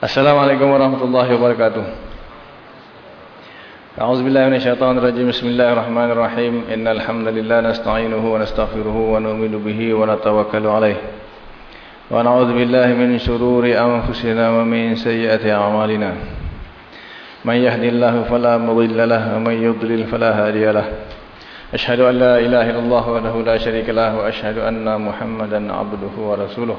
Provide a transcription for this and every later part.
Assalamualaikum warahmatullahi wabarakatuh. أعوذ بالله من الشيطان الرجيم بسم الله الرحمن الرحيم إن الحمد لله نستعينه ونستغفره ونؤمن به ونتوكل عليه ونعوذ بالله من شرور أنفسنا ومن سيئات أعمالنا من يهدي الله فلا مضل له ومن يضلل فلا هادي له أشهد أن لا إله إلا الله وحده لا شريك له وأشهد أن محمدا عبده ورسوله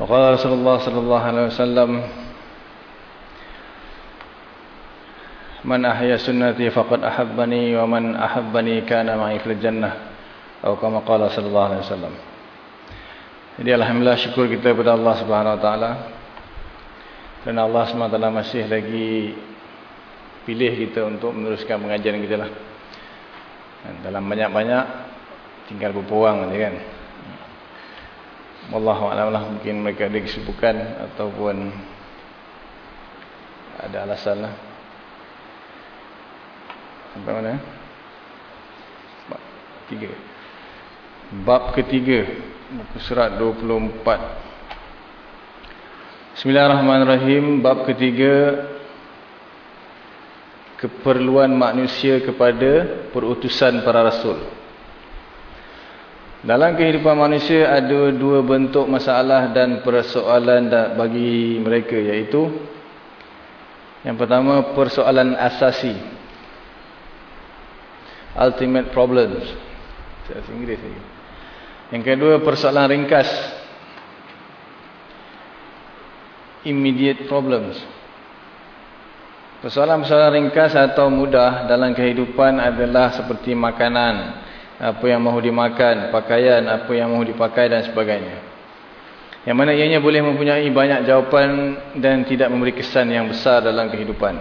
وقال رسول الله صلى الله عليه وسلم من أحيا سنتي فقد أحبني ومن أحبني كان معي في الجنة أو كما قال صلى الله عليه وسلم Jadi Alhamdulillah syukur kita kepada Allah Subhanahu Wa Taala kerana Allah SWT masih lagi pilih kita untuk meneruskan pengajian kita lah. Dalam banyak-banyak tinggal berpuang saja kan. Wallahualam lah mungkin mereka ada kesibukan ataupun ada alasan lah. Sampai mana? Bab ketiga. Bab ketiga muka surat 24 Bismillahirrahmanirrahim bab ketiga keperluan manusia kepada perutusan para rasul dalam kehidupan manusia ada dua bentuk masalah dan persoalan bagi mereka iaitu yang pertama persoalan asasi ultimate problems saya Inggeris lagi yang kedua persoalan ringkas. Immediate problems. Persoalan-persoalan ringkas atau mudah dalam kehidupan adalah seperti makanan. Apa yang mahu dimakan, pakaian, apa yang mahu dipakai dan sebagainya. Yang mana ianya boleh mempunyai banyak jawapan dan tidak memberi kesan yang besar dalam kehidupan.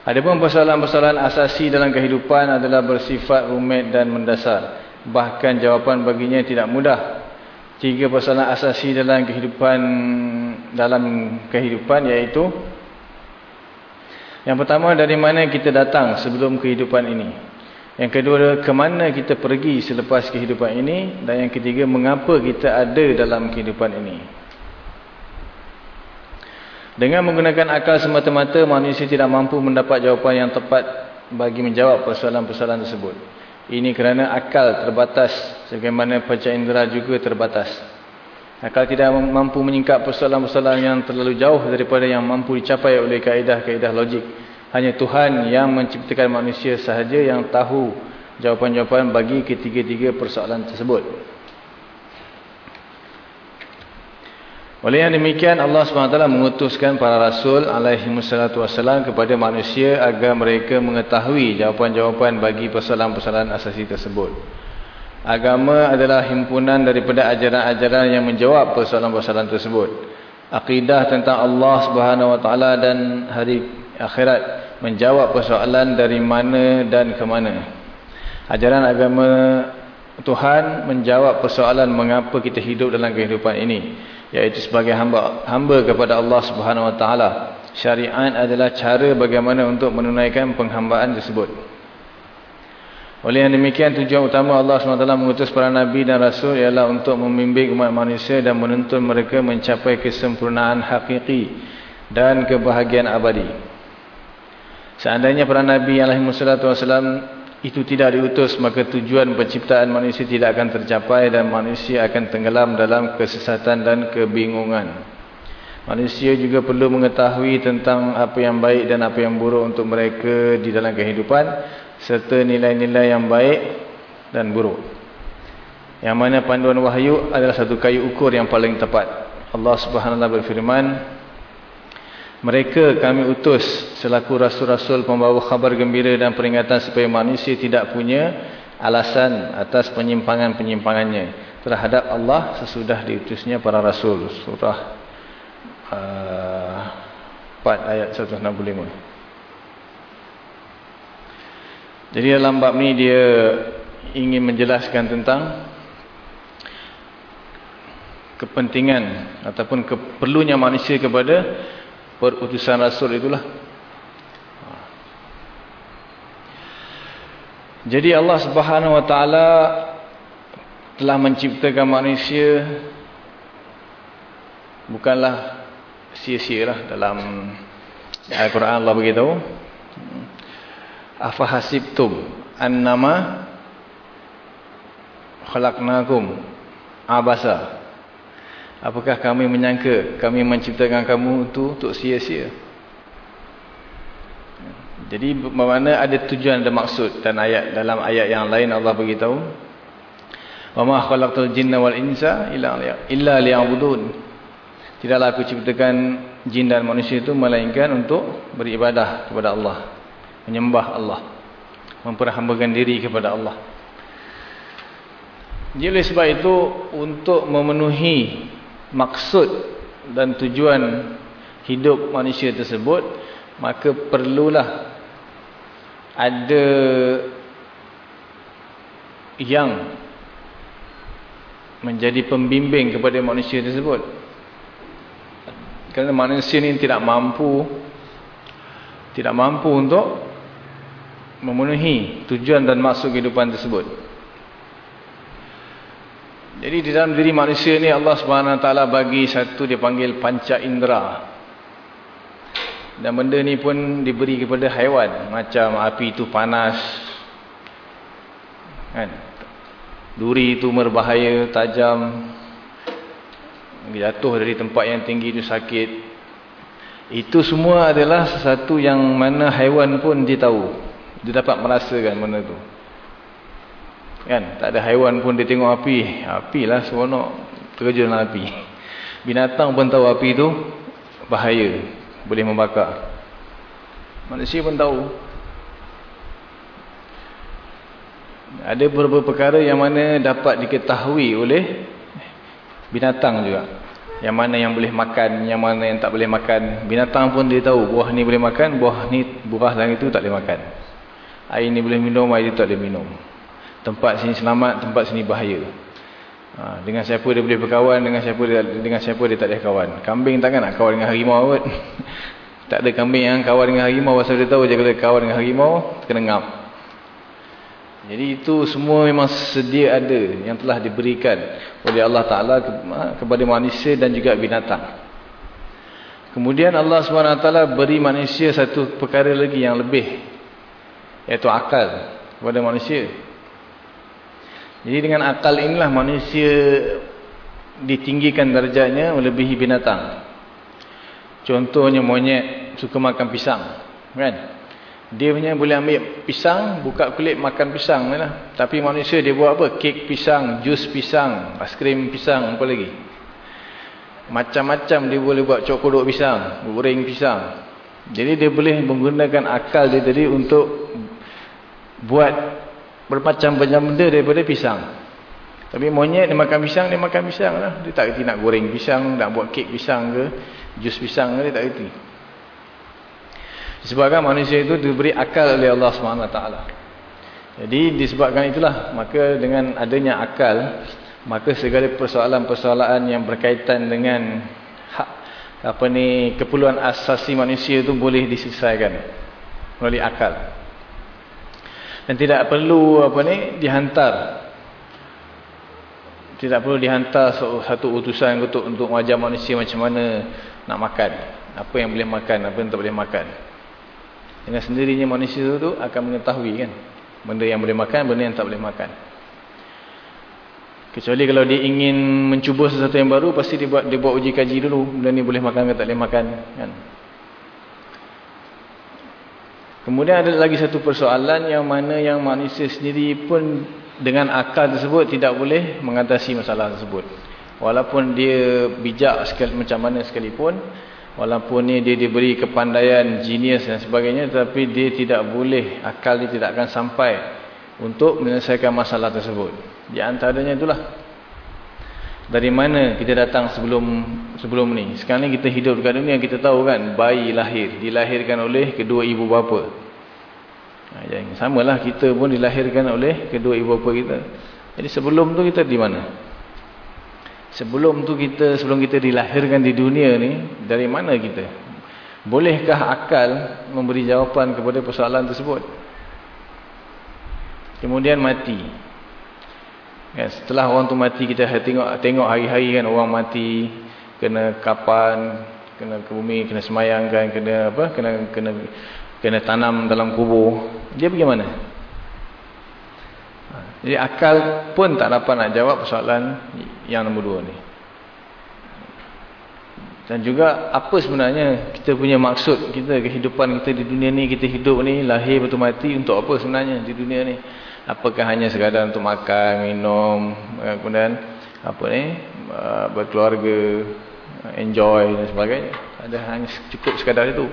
Adapun persoalan-persoalan asasi dalam kehidupan adalah bersifat rumit dan mendasar bahkan jawapan baginya tidak mudah tiga persoalan asasi dalam kehidupan dalam kehidupan iaitu yang pertama dari mana kita datang sebelum kehidupan ini yang kedua ke mana kita pergi selepas kehidupan ini dan yang ketiga mengapa kita ada dalam kehidupan ini dengan menggunakan akal semata-mata manusia tidak mampu mendapat jawapan yang tepat bagi menjawab persoalan-persoalan tersebut ini kerana akal terbatas sebagaimana panca indera juga terbatas. Akal tidak mampu menyingkap persoalan-persoalan yang terlalu jauh daripada yang mampu dicapai oleh kaedah-kaedah logik. Hanya Tuhan yang menciptakan manusia sahaja yang tahu jawapan-jawapan bagi ketiga-tiga persoalan tersebut. Oleh yang demikian Allah SWT mengutuskan para rasul alaihi wassalam kepada manusia agar mereka mengetahui jawapan-jawapan bagi persoalan-persoalan asasi tersebut. Agama adalah himpunan daripada ajaran-ajaran yang menjawab persoalan-persoalan tersebut. Akidah tentang Allah SWT dan hari akhirat menjawab persoalan dari mana dan ke mana. Ajaran agama Tuhan menjawab persoalan mengapa kita hidup dalam kehidupan ini yaitu sebagai hamba hamba kepada Allah Subhanahu wa taala. Syariat adalah cara bagaimana untuk menunaikan penghambaan tersebut. Oleh yang demikian tujuan utama Allah SWT mengutus para nabi dan rasul ialah untuk membimbing umat manusia dan menuntun mereka mencapai kesempurnaan hakiki dan kebahagiaan abadi. Seandainya para nabi alaihi wasallam itu tidak diutus maka tujuan penciptaan manusia tidak akan tercapai dan manusia akan tenggelam dalam kesesatan dan kebingungan. Manusia juga perlu mengetahui tentang apa yang baik dan apa yang buruk untuk mereka di dalam kehidupan serta nilai-nilai yang baik dan buruk. Yang mana panduan wahyu adalah satu kayu ukur yang paling tepat. Allah Subhanahu wa taala berfirman, mereka kami utus selaku rasul-rasul pembawa khabar gembira dan peringatan supaya manusia tidak punya alasan atas penyimpangan-penyimpangannya terhadap Allah sesudah diutusnya para rasul. Surah uh, ayat 165. Jadi dalam bab ni dia ingin menjelaskan tentang kepentingan ataupun keperlunya manusia kepada perutusan rasul itulah. Jadi Allah Subhanahu Wa Taala telah menciptakan manusia bukanlah sia-sia lah dalam Al-Quran Allah beritahu afa hasibtum annama khalaqnakum abasa apakah kami menyangka kami menciptakan kamu itu untuk sia-sia jadi bermakna ada tujuan dan maksud dan ayat dalam ayat yang lain Allah beritahu wa ma khalaqtul jinna wal insa illa liya'budun Tidaklah aku ciptakan jin dan manusia itu melainkan untuk beribadah kepada Allah. Menyembah Allah. Memperhambakan diri kepada Allah. Jadi oleh sebab itu untuk memenuhi maksud dan tujuan hidup manusia tersebut maka perlulah ada yang menjadi pembimbing kepada manusia tersebut kerana manusia ini tidak mampu tidak mampu untuk memenuhi tujuan dan maksud kehidupan tersebut. Jadi di dalam diri manusia ini Allah Subhanahu Taala bagi satu dia panggil panca indera. Dan benda ni pun diberi kepada haiwan macam api itu panas. Kan? Duri itu berbahaya, tajam, jatuh dari tempat yang tinggi itu sakit itu semua adalah sesuatu yang mana haiwan pun dia tahu dia dapat merasakan benda tu kan? Tak ada haiwan pun dia tengok api. Api lah seronok terjun dalam api. Binatang pun tahu api tu bahaya. Boleh membakar. Manusia pun tahu. Ada beberapa perkara yang mana dapat diketahui oleh binatang juga. Yang mana yang boleh makan yang mana yang tak boleh makan. Binatang pun dia tahu buah ni boleh makan buah ni buah lain itu tak boleh makan. Air ni boleh minum air itu tak boleh minum tempat sini selamat tempat sini bahaya ha, dengan siapa dia boleh berkawan dengan siapa dia dengan siapa dia tak boleh kawan kambing takkan nak kawan dengan harimau kot tak ada kambing yang kawan dengan harimau pasal dia tahu je kalau kawan dengan harimau kena ngap jadi itu semua memang sedia ada yang telah diberikan oleh Allah Ta'ala ha, kepada manusia dan juga binatang. Kemudian Allah SWT beri manusia satu perkara lagi yang lebih. Iaitu akal kepada manusia. Jadi dengan akal inilah manusia ditinggikan darjahnya melebihi binatang. Contohnya monyet suka makan pisang. Kan? Dia punya boleh ambil pisang, buka kulit makan pisang lah. Tapi manusia dia buat apa? Kek pisang, jus pisang, aiskrim pisang, apa lagi? Macam-macam dia boleh buat cokodok pisang, goreng pisang. Jadi dia boleh menggunakan akal dia tadi untuk buat bermacam-macam benda daripada pisang. Tapi monyet dia makan pisang, dia makan pisang lah. Dia tak kerti nak goreng pisang, nak buat kek pisang ke, jus pisang ke, dia tak kerti. Disebabkan manusia itu diberi akal oleh Allah SWT. Jadi disebabkan itulah, maka dengan adanya akal, maka segala persoalan-persoalan yang berkaitan dengan hak, apa ni keperluan asasi manusia itu boleh diselesaikan melalui akal. Dan tidak perlu apa ni dihantar tidak perlu dihantar satu utusan untuk untuk mengajar manusia macam mana nak makan. Apa yang boleh makan, apa yang tak boleh makan. Dengan sendirinya manusia itu akan mengetahui kan. Benda yang boleh makan, benda yang tak boleh makan. Kecuali kalau dia ingin mencuba sesuatu yang baru, pasti dia buat dia buat uji kaji dulu. Benda ni boleh makan ke tak boleh makan. Kan? Kemudian ada lagi satu persoalan yang mana yang manusia sendiri pun dengan akal tersebut tidak boleh mengatasi masalah tersebut. Walaupun dia bijak sekali, macam mana sekalipun, Walaupun ni dia diberi kepandaian, genius dan sebagainya. Tapi dia tidak boleh, akal dia tidak akan sampai untuk menyelesaikan masalah tersebut. Di antaranya itulah. dari mana kita datang sebelum sebelum ni. Sekarang ni kita hidup dekat dunia kita tahu kan bayi lahir dilahirkan oleh kedua ibu bapa. Ha, jadi samalah kita pun dilahirkan oleh kedua ibu bapa kita. Jadi sebelum tu kita di mana? Sebelum tu kita sebelum kita dilahirkan di dunia ni dari mana kita? Bolehkah akal memberi jawapan kepada persoalan tersebut? Kemudian mati. Kan, setelah orang tu mati kita tengok tengok hari-hari kan orang mati kena kapan, kena ke bumi, kena semayangkan, kena apa? Kena kena kena tanam dalam kubur. Dia bagaimana? Ha, jadi akal pun tak dapat nak jawab persoalan yang nombor dua ni. Dan juga apa sebenarnya kita punya maksud kita kehidupan kita di dunia ni, kita hidup ni, lahir betul mati untuk apa sebenarnya di dunia ni? apakah hanya sekadar untuk makan, minum, kemudian apa ni, eh, berkeluarga, enjoy dan sebagainya. Ada hanya cukup sekadar itu.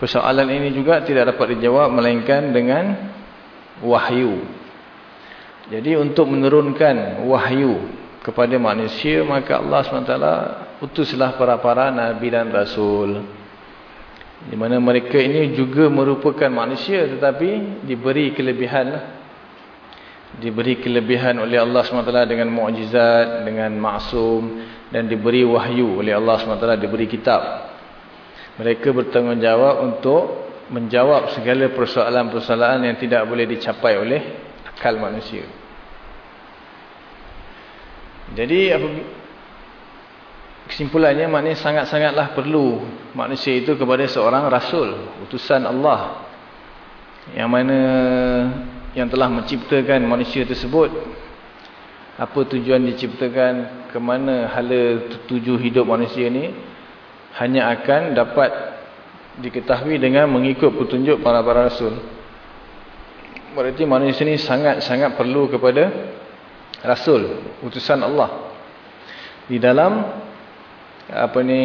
Persoalan ini juga tidak dapat dijawab melainkan dengan wahyu. Jadi untuk menurunkan wahyu kepada manusia, maka Allah SWT utuslah para-para Nabi dan Rasul. Di mana mereka ini juga merupakan manusia tetapi diberi kelebihan lah diberi kelebihan oleh Allah SWT dengan mukjizat, dengan maksum dan diberi wahyu oleh Allah SWT, diberi kitab. Mereka bertanggungjawab untuk menjawab segala persoalan-persoalan yang tidak boleh dicapai oleh akal manusia. Jadi kesimpulannya maknanya sangat-sangatlah perlu manusia itu kepada seorang rasul, utusan Allah. Yang mana yang telah menciptakan manusia tersebut apa tujuan diciptakan ke mana hala tuju hidup manusia ini hanya akan dapat diketahui dengan mengikut petunjuk para-para rasul berarti manusia ini sangat-sangat perlu kepada rasul utusan Allah di dalam apa ni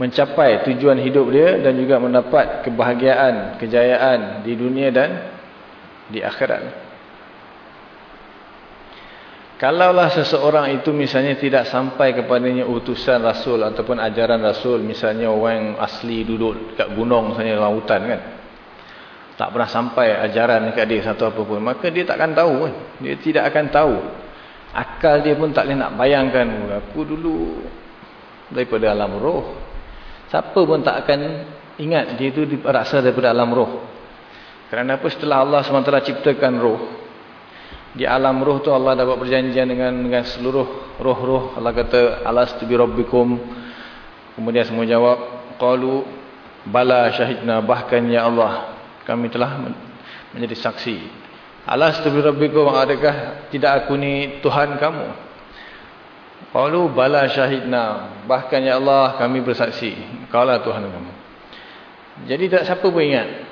mencapai tujuan hidup dia dan juga mendapat kebahagiaan, kejayaan di dunia dan di akhirat. Kalaulah seseorang itu misalnya tidak sampai kepadanya utusan Rasul ataupun ajaran Rasul, misalnya orang asli duduk dekat gunung misalnya dalam hutan kan. Tak pernah sampai ajaran dekat dia satu apa pun, maka dia takkan tahu kan. Dia tidak akan tahu. Akal dia pun tak boleh nak bayangkan, aku dulu daripada alam roh Siapa pun tak akan ingat dia itu rasa daripada alam roh. Kerana apa setelah Allah SWT ciptakan roh. Di alam roh tu Allah dapat perjanjian dengan dengan seluruh roh-roh. Allah kata alastu bi rabbikum. Kemudian semua jawab qalu bala syahidna bahkan ya Allah kami telah menjadi saksi. Alastu bi rabbikum adakah tidak aku ni Tuhan kamu? Qalu bala syahidna. Bahkan ya Allah kami bersaksi. Kaulah Tuhan kamu. Jadi tak siapa pun ingat.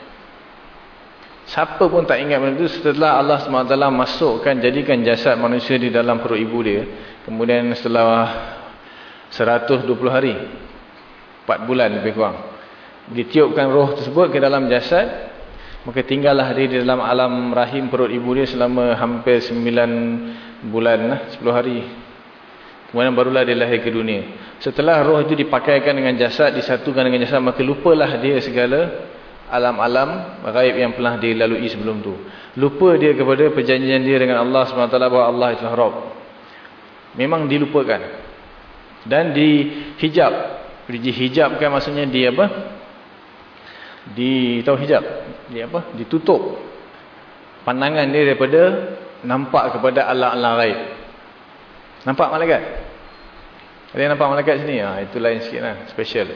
Siapa pun tak ingat benda itu setelah Allah SWT masukkan jadikan jasad manusia di dalam perut ibu dia. Kemudian setelah 120 hari. 4 bulan lebih kurang. Ditiupkan roh tersebut ke dalam jasad. Maka tinggallah dia di dalam alam rahim perut ibu dia selama hampir 9 bulan. 10 hari. Kemudian barulah dia lahir ke dunia. Setelah roh itu dipakaikan dengan jasad, disatukan dengan jasad, maka lupalah dia segala alam-alam gaib yang pernah dia lalui sebelum tu. Lupa dia kepada perjanjian dia dengan Allah SWT bahawa Allah itulah Rabb. Memang dilupakan. Dan dihijab. Dihijabkan maksudnya dia apa? Di tahu hijab? Dia apa? Ditutup. Pandangan dia daripada nampak kepada alam-alam gaib. Nampak malaikat? Ada yang nampak malaikat sini? Ha, itu lain sikit lah. Special.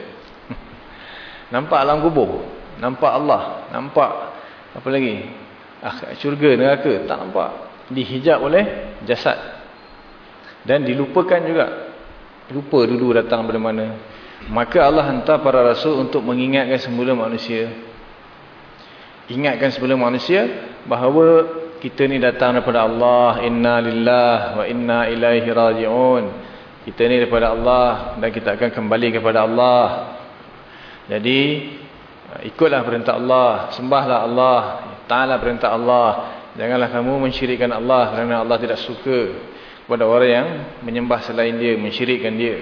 nampak alam kubur? Nampak Allah? Nampak apa lagi? Ah, syurga, neraka? Tak nampak. Dihijab oleh jasad. Dan dilupakan juga. Lupa dulu datang dari mana. Maka Allah hantar para rasul untuk mengingatkan semula manusia. Ingatkan semula manusia bahawa kita ni datang daripada Allah inna lillah wa inna ilaihi raji'un kita ni daripada Allah dan kita akan kembali kepada Allah jadi ikutlah perintah Allah sembahlah Allah taala perintah Allah janganlah kamu mensyirikkan Allah kerana Allah tidak suka kepada orang yang menyembah selain dia, mensyirikkan dia.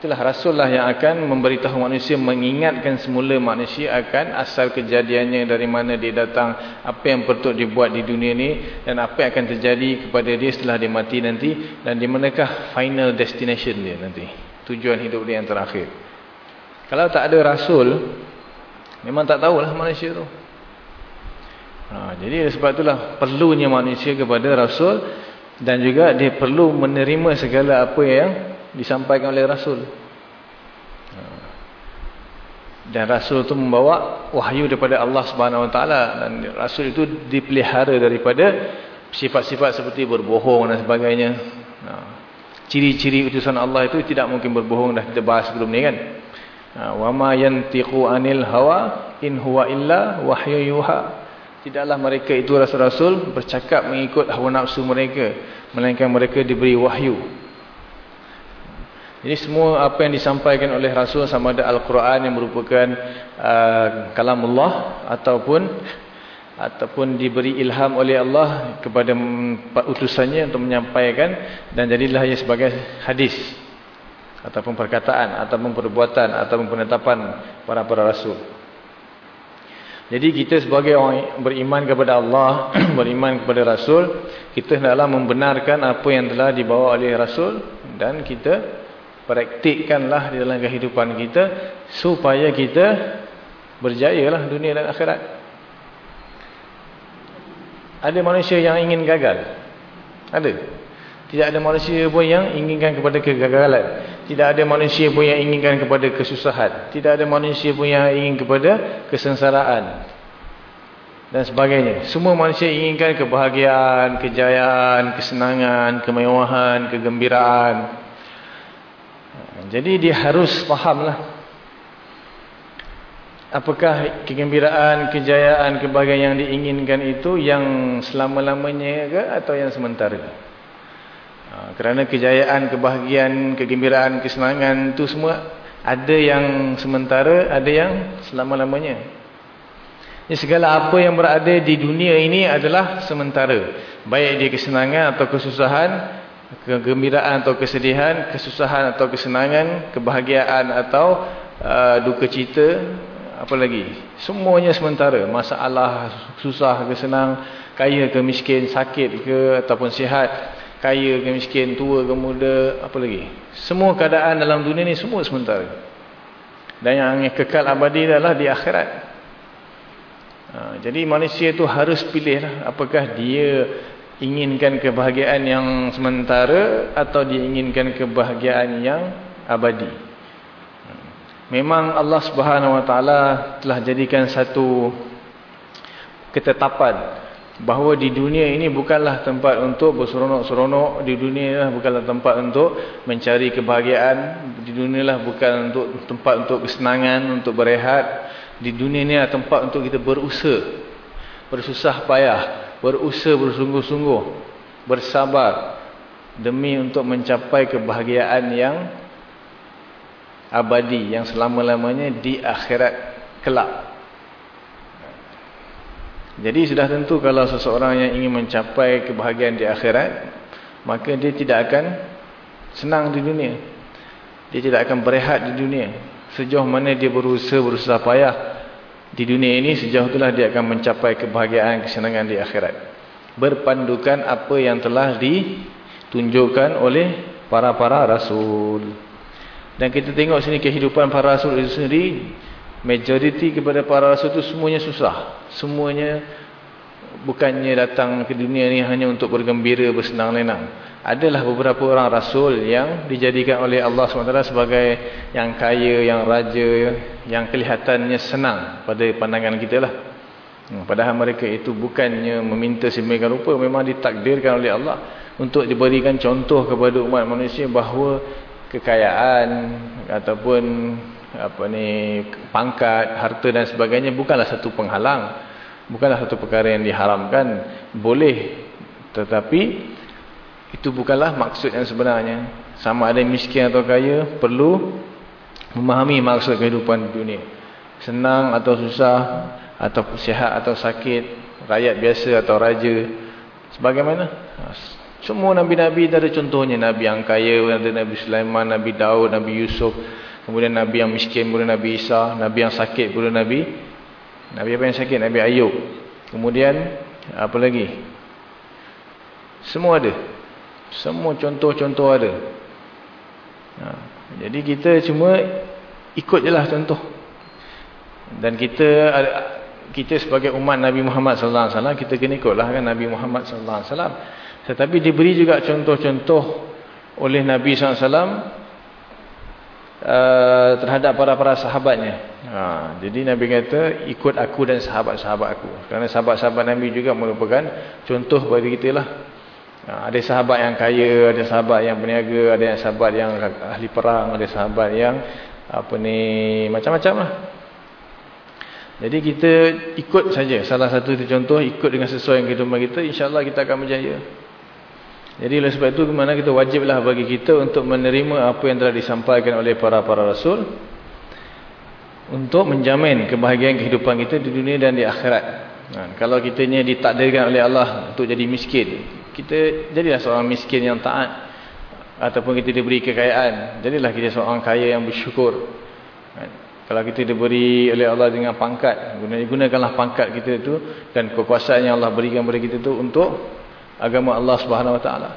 Itulah Rasul lah yang akan memberitahu manusia, mengingatkan semula manusia akan asal kejadiannya, dari mana dia datang, apa yang perlu dibuat di dunia ni, dan apa yang akan terjadi kepada dia setelah dia mati nanti, dan di manakah final destination dia nanti. Tujuan hidup dia yang terakhir. Kalau tak ada Rasul, memang tak tahulah manusia tu. Ha, jadi sebab itulah perlunya manusia kepada Rasul, dan juga dia perlu menerima segala apa yang disampaikan oleh Rasul. Dan Rasul itu membawa wahyu daripada Allah Subhanahu Wa Taala dan Rasul itu dipelihara daripada sifat-sifat seperti berbohong dan sebagainya. Ciri-ciri utusan Allah itu tidak mungkin berbohong dah kita bahas sebelum ni kan. Wa ma yantiqu anil hawa in huwa illa wahyu yuha. Tidaklah mereka itu rasul-rasul bercakap mengikut hawa nafsu mereka, melainkan mereka diberi wahyu. Jadi semua apa yang disampaikan oleh Rasul sama ada Al-Quran yang merupakan uh, kalamullah ataupun ataupun diberi ilham oleh Allah kepada utusannya untuk menyampaikan dan jadilah ia sebagai hadis ataupun perkataan ataupun perbuatan ataupun penetapan para-para Rasul. Jadi kita sebagai orang beriman kepada Allah, beriman kepada Rasul, kita hendaklah membenarkan apa yang telah dibawa oleh Rasul dan kita praktikkanlah di dalam kehidupan kita supaya kita berjayalah dunia dan akhirat. Ada manusia yang ingin gagal? Ada. Tidak ada manusia pun yang inginkan kepada kegagalan. Tidak ada manusia pun yang inginkan kepada kesusahan. Tidak ada manusia pun yang ingin kepada kesengsaraan. Dan sebagainya. Semua manusia inginkan kebahagiaan, kejayaan, kesenangan, kemewahan, kegembiraan. Jadi dia harus fahamlah. Apakah kegembiraan, kejayaan, kebahagiaan yang diinginkan itu yang selama-lamanya ke atau yang sementara? Ha, kerana kejayaan, kebahagiaan, kegembiraan, kesenangan itu semua ada yang sementara, ada yang selama-lamanya. Segala apa yang berada di dunia ini adalah sementara. Baik dia kesenangan atau kesusahan, kegembiraan atau kesedihan, kesusahan atau kesenangan, kebahagiaan atau uh, duka cita, apa lagi? Semuanya sementara. Masalah, susah ke senang, kaya ke miskin, sakit ke ataupun sihat, kaya ke miskin, tua ke muda, apa lagi? Semua keadaan dalam dunia ni semua sementara. Dan yang kekal abadi adalah di akhirat. Uh, jadi manusia itu harus pilihlah apakah dia inginkan kebahagiaan yang sementara atau diinginkan kebahagiaan yang abadi. Memang Allah Subhanahu Wa Taala telah jadikan satu ketetapan bahawa di dunia ini bukanlah tempat untuk berseronok-seronok, di dunia bukanlah tempat untuk mencari kebahagiaan, di dunia lah bukan untuk tempat untuk kesenangan, untuk berehat. Di dunia ini adalah tempat untuk kita berusaha, bersusah payah, berusaha bersungguh-sungguh, bersabar demi untuk mencapai kebahagiaan yang abadi, yang selama-lamanya di akhirat kelak. Jadi sudah tentu kalau seseorang yang ingin mencapai kebahagiaan di akhirat, maka dia tidak akan senang di dunia. Dia tidak akan berehat di dunia. Sejauh mana dia berusaha, berusaha payah, di dunia ini sejauh itulah dia akan mencapai kebahagiaan kesenangan di akhirat berpandukan apa yang telah ditunjukkan oleh para-para rasul dan kita tengok sini kehidupan para rasul itu sendiri majoriti kepada para rasul itu semuanya susah semuanya bukannya datang ke dunia ini hanya untuk bergembira bersenang lenang adalah beberapa orang rasul yang dijadikan oleh Allah SWT sebagai yang kaya, yang raja, yang kelihatannya senang pada pandangan kita lah. Hmm, padahal mereka itu bukannya meminta sembilan rupa, memang ditakdirkan oleh Allah untuk diberikan contoh kepada umat manusia bahawa kekayaan ataupun apa ni pangkat, harta dan sebagainya bukanlah satu penghalang, bukanlah satu perkara yang diharamkan, boleh tetapi itu bukanlah maksud yang sebenarnya. Sama ada miskin atau kaya, perlu memahami maksud kehidupan dunia. Senang atau susah, atau sihat atau sakit, rakyat biasa atau raja. Sebagaimana? Semua Nabi-Nabi ada contohnya. Nabi yang kaya, ada Nabi Sulaiman, Nabi Daud, Nabi Yusuf. Kemudian Nabi yang miskin pula Nabi Isa. Nabi yang sakit pula Nabi. Nabi apa yang sakit? Nabi Ayub. Kemudian, apa lagi? Semua ada. Semua contoh-contoh ada. Ha. Jadi kita cuma ikut je lah contoh. Dan kita kita sebagai umat Nabi Muhammad sallallahu alaihi wasallam kita kena ikutlah kan Nabi Muhammad sallallahu alaihi wasallam. Tetapi diberi juga contoh-contoh oleh Nabi SAW uh, terhadap para-para sahabatnya. Ha, jadi Nabi kata, ikut aku dan sahabat-sahabat aku. Kerana sahabat-sahabat Nabi juga merupakan contoh bagi kita lah. Ha, ada sahabat yang kaya, ada sahabat yang berniaga, ada yang sahabat yang ahli perang, ada sahabat yang apa ni macam-macam lah. Jadi kita ikut saja. Salah satu contoh, ikut dengan sesuai yang kehidupan kita, insyaAllah kita akan berjaya. Jadi oleh sebab itu kemana kita wajiblah bagi kita untuk menerima apa yang telah disampaikan oleh para-para rasul untuk menjamin kebahagiaan kehidupan kita di dunia dan di akhirat. Nah, kalau kita ni ditakdirkan oleh Allah untuk jadi miskin, kita jadilah seorang miskin yang taat ataupun kita diberi kekayaan, jadilah kita seorang kaya yang bersyukur. Nah, kalau kita diberi oleh Allah dengan pangkat, gunakanlah pangkat kita itu dan kekuasaan yang Allah berikan kepada kita itu untuk agama Allah Subhanahu Wa Taala.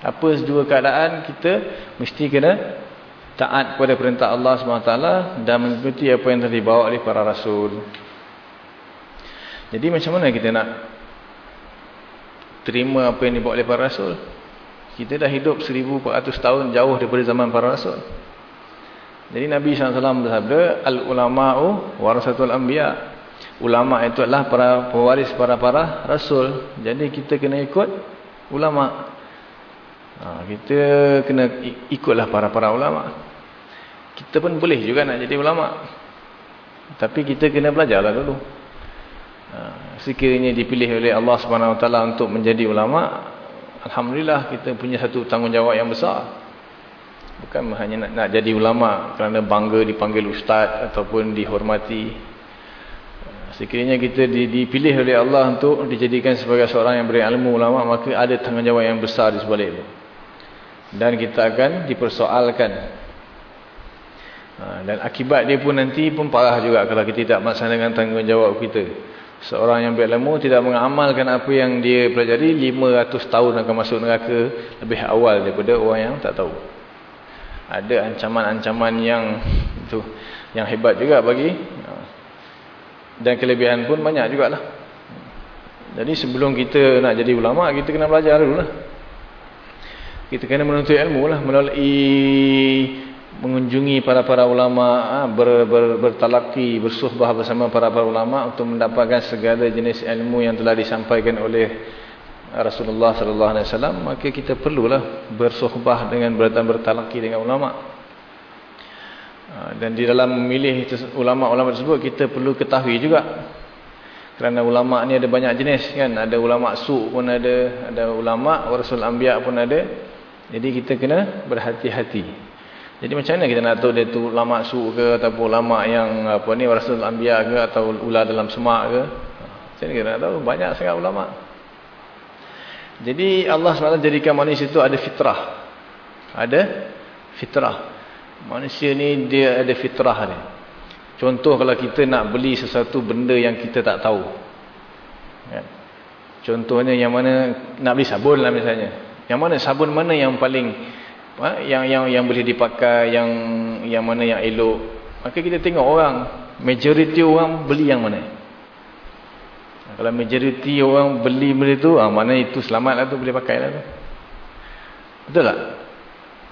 Apa dua keadaan kita mesti kena taat kepada perintah Allah Subhanahu Wa Taala dan mengikuti apa yang telah dibawa oleh para rasul. Jadi macam mana kita nak terima apa yang dibawa oleh para rasul? Kita dah hidup 1400 tahun jauh daripada zaman para rasul. Jadi Nabi SAW bersabda, Al-ulama'u warasatul anbiya ulama itu adalah para pewaris para-para rasul. Jadi kita kena ikut ulama. Ha, kita kena ikutlah para-para ulama. Kita pun boleh juga nak jadi ulama. Tapi kita kena belajarlah dulu. Ha, sekiranya dipilih oleh Allah Subhanahu Wa Taala untuk menjadi ulama, alhamdulillah kita punya satu tanggungjawab yang besar. Bukan hanya nak, nak jadi ulama kerana bangga dipanggil ustaz ataupun dihormati Sekiranya kita dipilih oleh Allah untuk dijadikan sebagai seorang yang berilmu ulama, maka ada tanggungjawab yang besar di sebalik itu. Dan kita akan dipersoalkan. Ha, dan akibat dia pun nanti pun parah juga kalau kita tidak melaksanakan tanggungjawab kita. Seorang yang berilmu tidak mengamalkan apa yang dia pelajari, 500 tahun akan masuk neraka lebih awal daripada orang yang tak tahu. Ada ancaman-ancaman yang itu yang hebat juga bagi dan kelebihan pun banyak juga lah. Jadi sebelum kita nak jadi ulama, kita kena belajar dulu lah. Kita kena menuntut ilmu lah melalui mengunjungi para-para ulama, ha, ber, ber, bertalaki, bersuhbah bersama para-para ulama untuk mendapatkan segala jenis ilmu yang telah disampaikan oleh Rasulullah sallallahu alaihi wasallam, maka kita perlulah bersuhbah dengan bertalaki dengan ulama. Ha, dan di dalam memilih ulama-ulama tersebut kita perlu ketahui juga. Kerana ulama ni ada banyak jenis kan? Ada ulama su pun ada ada ulama warasul anbiya pun ada. Jadi kita kena berhati-hati. Jadi macam mana kita nak tahu dia tu ulama su ke ataupun ulama yang apa ni warasul anbiya ke atau ular dalam semak ke? Macam mana kita nak tahu? Banyak sangat ulama. Jadi Allah SWT jadikan manusia itu ada fitrah. Ada fitrah Manusia ni dia ada fitrah ni. Contoh kalau kita nak beli sesuatu benda yang kita tak tahu. Ya. Contohnya yang mana nak beli sabun lah misalnya. Yang mana sabun mana yang paling ha, yang yang yang boleh dipakai, yang yang mana yang elok. Maka kita tengok orang, majoriti orang beli yang mana. Kalau majoriti orang beli benda tu, ah mana itu selamatlah tu boleh pakai lah tu. Betul tak?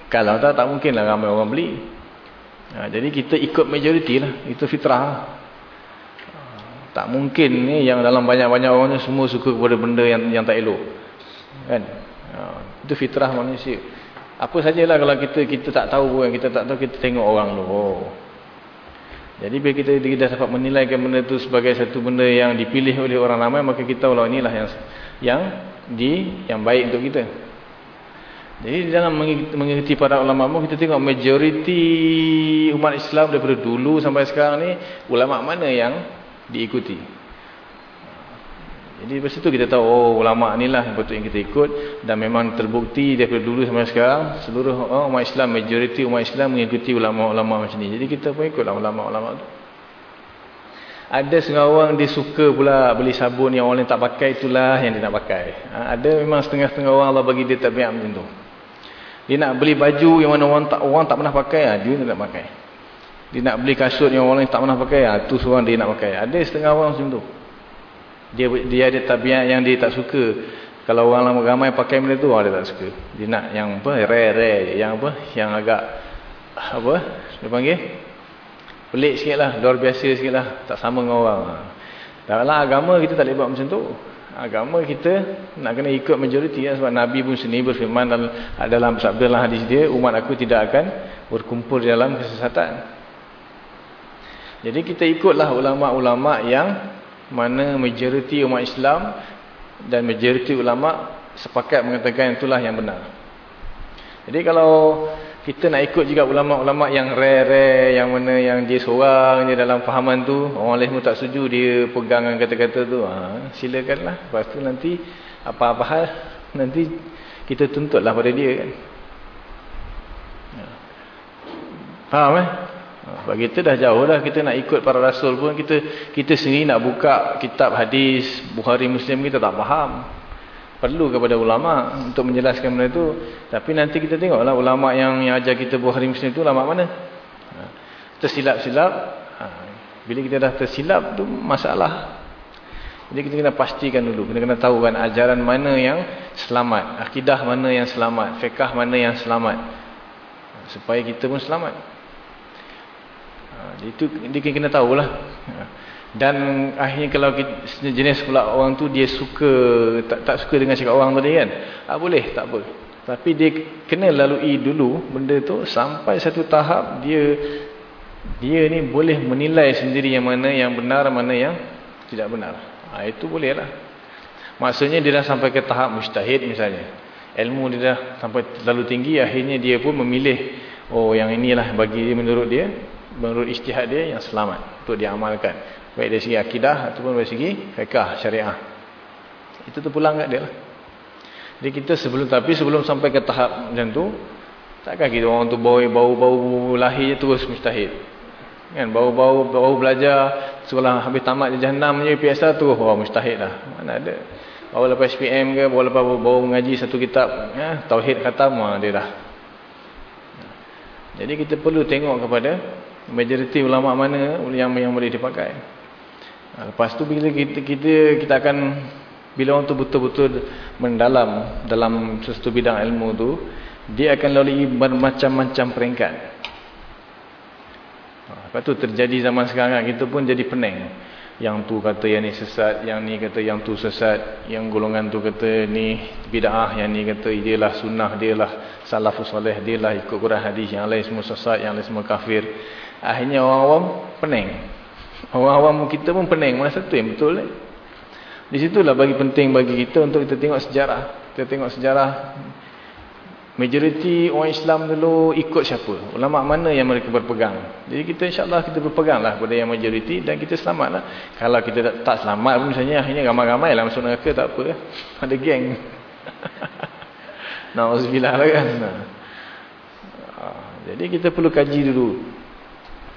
Kalau tak, tak mungkin lah ramai orang beli. Ha, jadi kita ikut majoriti lah. Itu fitrah lah. Tak mungkin ni yang dalam banyak-banyak orang ni semua suka kepada benda yang yang tak elok. Kan? Ha, itu fitrah manusia. Apa sajalah kalau kita kita tak tahu pun, kita tak tahu, kita tengok orang tu. Oh. Jadi bila kita, kita dapat menilaikan benda tu sebagai satu benda yang dipilih oleh orang ramai, maka kita tahu inilah yang yang di yang baik untuk kita. Jadi dalam mengikuti para ulama pun kita tengok majoriti umat Islam daripada dulu sampai sekarang ni ulama mana yang diikuti. Jadi lepas itu kita tahu oh ulama ni lah yang patut kita ikut dan memang terbukti daripada dulu sampai sekarang seluruh oh, umat Islam majoriti umat Islam mengikuti ulama-ulama macam ni. Jadi kita pun ikutlah ulama-ulama tu. Ada setengah orang dia suka pula beli sabun yang orang lain tak pakai itulah yang dia nak pakai. Ha, ada memang setengah-setengah orang Allah bagi dia tabiat macam tu. Dia nak beli baju yang mana orang tak orang tak pernah pakai, ha, dia nak pakai. Dia nak beli kasut yang orang tak pernah pakai, ha, tu seorang dia nak pakai. Ada setengah orang macam tu. Dia dia ada tabiat yang dia tak suka. Kalau orang ramai pakai benda tu, orang dia tak suka. Dia nak yang apa, rare-rare, yang apa, yang agak apa, dia panggil Pelik sikit lah, luar biasa sikit lah. Tak sama dengan orang. Dalam agama kita tak boleh buat macam tu. Agama kita nak kena ikut majoriti lah. Sebab Nabi pun sendiri berfirman dalam, dalam sabda lah hadis dia. Umat aku tidak akan berkumpul dalam kesesatan. Jadi kita ikutlah ulama-ulama yang mana majoriti umat Islam dan majoriti ulama sepakat mengatakan itulah yang benar. Jadi kalau kita nak ikut juga ulama-ulama yang rare-rare yang mana yang dia seorang je dalam fahaman tu orang lain pun tak setuju dia pegang kata-kata tu. Ha, silakanlah. Lepas tu nanti apa-apa hal nanti kita tuntutlah pada dia kan. Ya. faham eh? Ha, bagi kita dah jauh dah kita nak ikut para rasul pun kita kita sendiri nak buka kitab hadis Bukhari Muslim kita tak faham perlu kepada ulama untuk menjelaskan benda itu tapi nanti kita tengoklah ulama yang yang ajar kita Bukhari Muslim itu ulama mana? Ha. tersilap-silap. Ha. bila kita dah tersilap tu masalah. Jadi kita kena pastikan dulu. Kita kena tahu kan ajaran mana yang selamat. Akidah mana yang selamat. Fiqah mana yang selamat. Supaya kita pun selamat. Ha. itu kita kena tahulah dan akhirnya kalau jenis pula orang tu dia suka tak, tak suka dengan cakap orang tadi kan? Ah, boleh tak apa. Tapi dia kena lalui dulu benda tu sampai satu tahap dia dia ni boleh menilai sendiri yang mana yang benar mana yang tidak benar. Ha, itu boleh lah. Maksudnya dia dah sampai ke tahap mustahid misalnya. Ilmu dia dah sampai terlalu tinggi akhirnya dia pun memilih oh yang inilah bagi dia menurut dia menurut istihad dia yang selamat untuk diamalkan baik dari segi akidah ataupun dari segi fiqah syariah. Itu terpulang kat dia lah. jadi kita sebelum tapi sebelum sampai ke tahap macam tu takkan kita orang tu bau-bau lahir je terus mustahil. Kan? Bau-bau bau belajar sekolah habis tamat je jahannam je biasa tu oh mustahil lah. Mana ada. Baru lepas SPM ke baru lepas baru mengaji satu kitab ya, tauhid khatam dia dah. Jadi kita perlu tengok kepada majoriti ulama mana yang yang boleh dipakai lepas tu bila kita kita kita akan bila orang tu betul-betul mendalam dalam sesuatu bidang ilmu tu, dia akan lalui bermacam-macam peringkat. Ha, lepas tu terjadi zaman sekarang kita pun jadi pening. Yang tu kata yang ni sesat, yang ni kata yang tu sesat, yang golongan tu kata ni bid'ah, yang ni kata dia lah sunnah, dia lah salafus soleh, dia lah ikut Quran hadis, yang lain semua sesat, yang lain semua kafir. Akhirnya orang awam pening. Orang awam kita pun pening. Mana satu yang betul eh? Di situlah bagi penting bagi kita untuk kita tengok sejarah. Kita tengok sejarah. Majoriti orang Islam dulu ikut siapa? Ulama mana yang mereka berpegang? Jadi kita insyaAllah kita berpeganglah kepada yang majoriti dan kita selamatlah. Kalau kita tak selamat pun misalnya akhirnya ramai-ramai lah masuk neraka tak apa. Ada geng. Na'udzubillah lah kan. Ah, jadi kita perlu kaji dulu.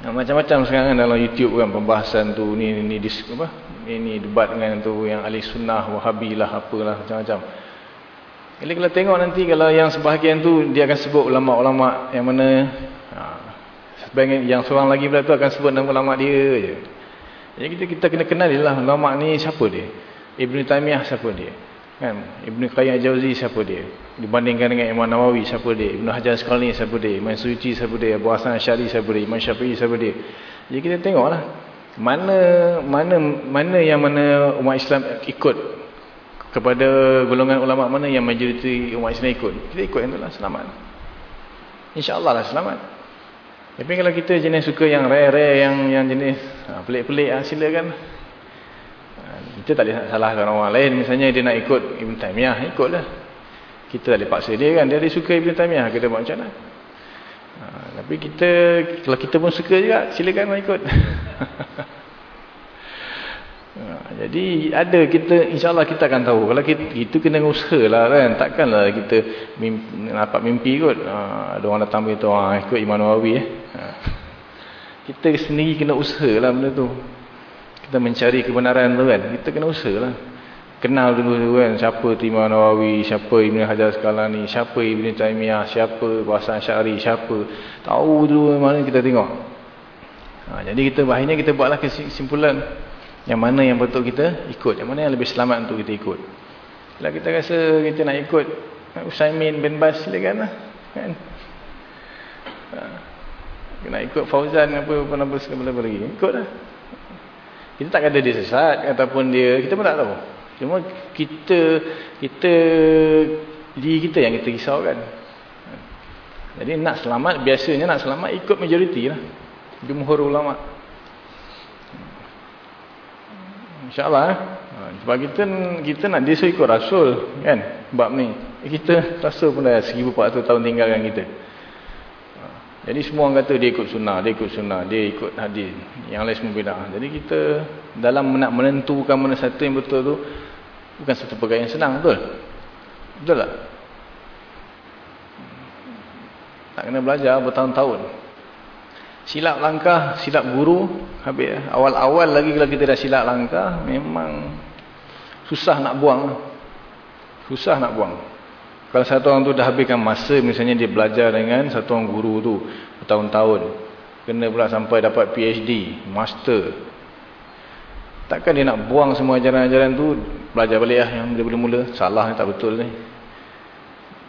Macam-macam sekarang dalam YouTube kan pembahasan tu ni ni ni apa? Ini debat dengan tu yang ahli sunnah, wahabi lah apalah macam-macam. Kalau tengok nanti kalau yang sebahagian tu dia akan sebut ulama-ulama yang mana ha, sebahagian yang seorang lagi pula tu akan sebut nama ulama dia je. Jadi kita kita kena kenal dia lah ulama ni siapa dia? Ibn Taymiyah siapa dia? Kan? Ibn Qayyim Jauzi siapa dia? Dibandingkan dengan Imam Nawawi siapa dia? Ibn Hajar Asqalani siapa dia? Imam Suyuti siapa dia? Abu Hasan Asy'ari siapa dia? Imam Syafi'i siapa dia? Jadi kita tengoklah mana mana mana yang mana umat Islam ikut kepada golongan ulama mana yang majoriti umat Islam ikut. Kita ikut yang itulah selamat. Insya-Allah lah selamat. Tapi kalau kita jenis suka yang rare-rare yang yang jenis ha, pelik-pelik ha, silakan kita tak boleh salahkan orang lain. Misalnya dia nak ikut Ibn Taymiyah, ikutlah. Kita tak boleh paksa dia kan. Dia ada suka Ibn Taymiyah, kita buat macam mana? Ha, tapi kita, kalau kita pun suka juga, silakan ikut. ha, jadi ada kita insyaAllah kita akan tahu kalau kita, itu kena usaha lah kan takkanlah kita mimpi, dapat mimpi kot ha, ada orang datang beritahu ha, ikut Imam Nawawi eh. ha. kita sendiri kena usaha lah benda tu kita mencari kebenaran tu kan kita kena usaha lah kenal dulu kan siapa Imam Nawawi siapa Ibn Hajar Asqalani siapa Ibn Taymiyah siapa Bahasa Syari siapa tahu dulu mana kita tengok ha, jadi kita bahagiannya kita buatlah kesimpulan yang mana yang betul kita ikut. Yang mana yang lebih selamat untuk kita ikut. Kalau kita rasa kita nak ikut Usaimin bin Bas silakan lah. Kan? Ha. Nak ikut Fauzan apa apa nama segala lagi. Ikutlah. Kita tak ada dia sesat ataupun dia kita pun tak tahu. Cuma kita kita diri kita yang kita risaukan. Jadi nak selamat biasanya nak selamat ikut majoriti lah. Jumhur ulama. InsyaAllah eh. Sebab kita kita nak dia ikut Rasul kan bab ni. Kita Rasul pun dah 1400 tahun tinggalkan kita. Jadi semua orang kata dia ikut sunnah, dia ikut sunnah, dia ikut hadis. Yang lain semua beda. Jadi kita dalam nak menentukan mana satu yang betul tu bukan satu perkara yang senang, betul? Betul tak? Tak kena belajar bertahun-tahun silap langkah, silap guru habis awal-awal lagi kalau kita dah silap langkah memang susah nak buang susah nak buang kalau satu orang tu dah habiskan masa misalnya dia belajar dengan satu orang guru tu bertahun-tahun kena pula sampai dapat PhD master takkan dia nak buang semua ajaran-ajaran tu belajar balik lah yang mula-mula salah ni tak betul ni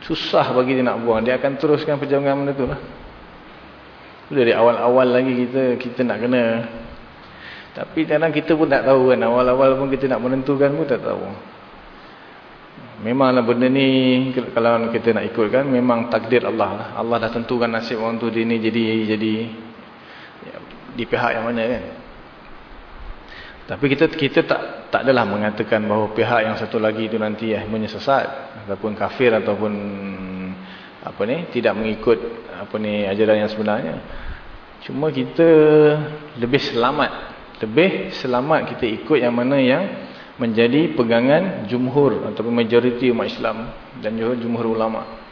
susah bagi dia nak buang dia akan teruskan perjalanan benda tu lah dari awal-awal lagi kita kita nak kena. Tapi kadang kita pun tak tahu kan. Awal-awal pun kita nak menentukan pun tak tahu. Memanglah benda ni kalau kita nak ikutkan memang takdir Allah lah. Allah dah tentukan nasib orang tu dia ni jadi jadi ya, di pihak yang mana kan. Tapi kita kita tak tak adalah mengatakan bahawa pihak yang satu lagi itu nanti ya menyesat ataupun kafir ataupun apa ni tidak mengikut apa ni ajaran yang sebenarnya cuma kita lebih selamat lebih selamat kita ikut yang mana yang menjadi pegangan jumhur ataupun majoriti umat Islam dan juga jumhur ulama.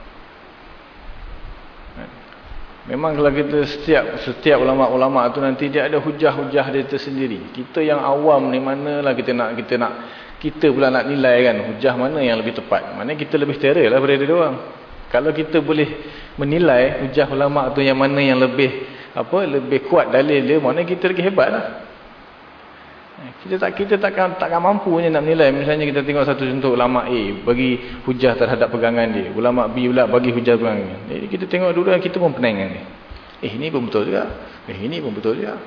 Memang kalau kita setiap setiap ulama-ulama tu nanti dia ada hujah-hujah dia tersendiri. Kita yang awam ni manalah kita nak kita nak kita pula nak nilai kan hujah mana yang lebih tepat. Mana kita lebih terror lah daripada dia orang. Kalau kita boleh menilai hujah ulama tu yang mana yang lebih apa lebih kuat dalil dia, mana kita lagi hebatlah. Kita tak kita takkan takkan mampu nak menilai. Misalnya kita tengok satu contoh ulama A bagi hujah terhadap pegangan dia. Ulama B pula bagi hujah pegangan. Jadi kita tengok dulu kita pun pening kan ni. Eh ini pun betul juga. Eh ini pun betul juga.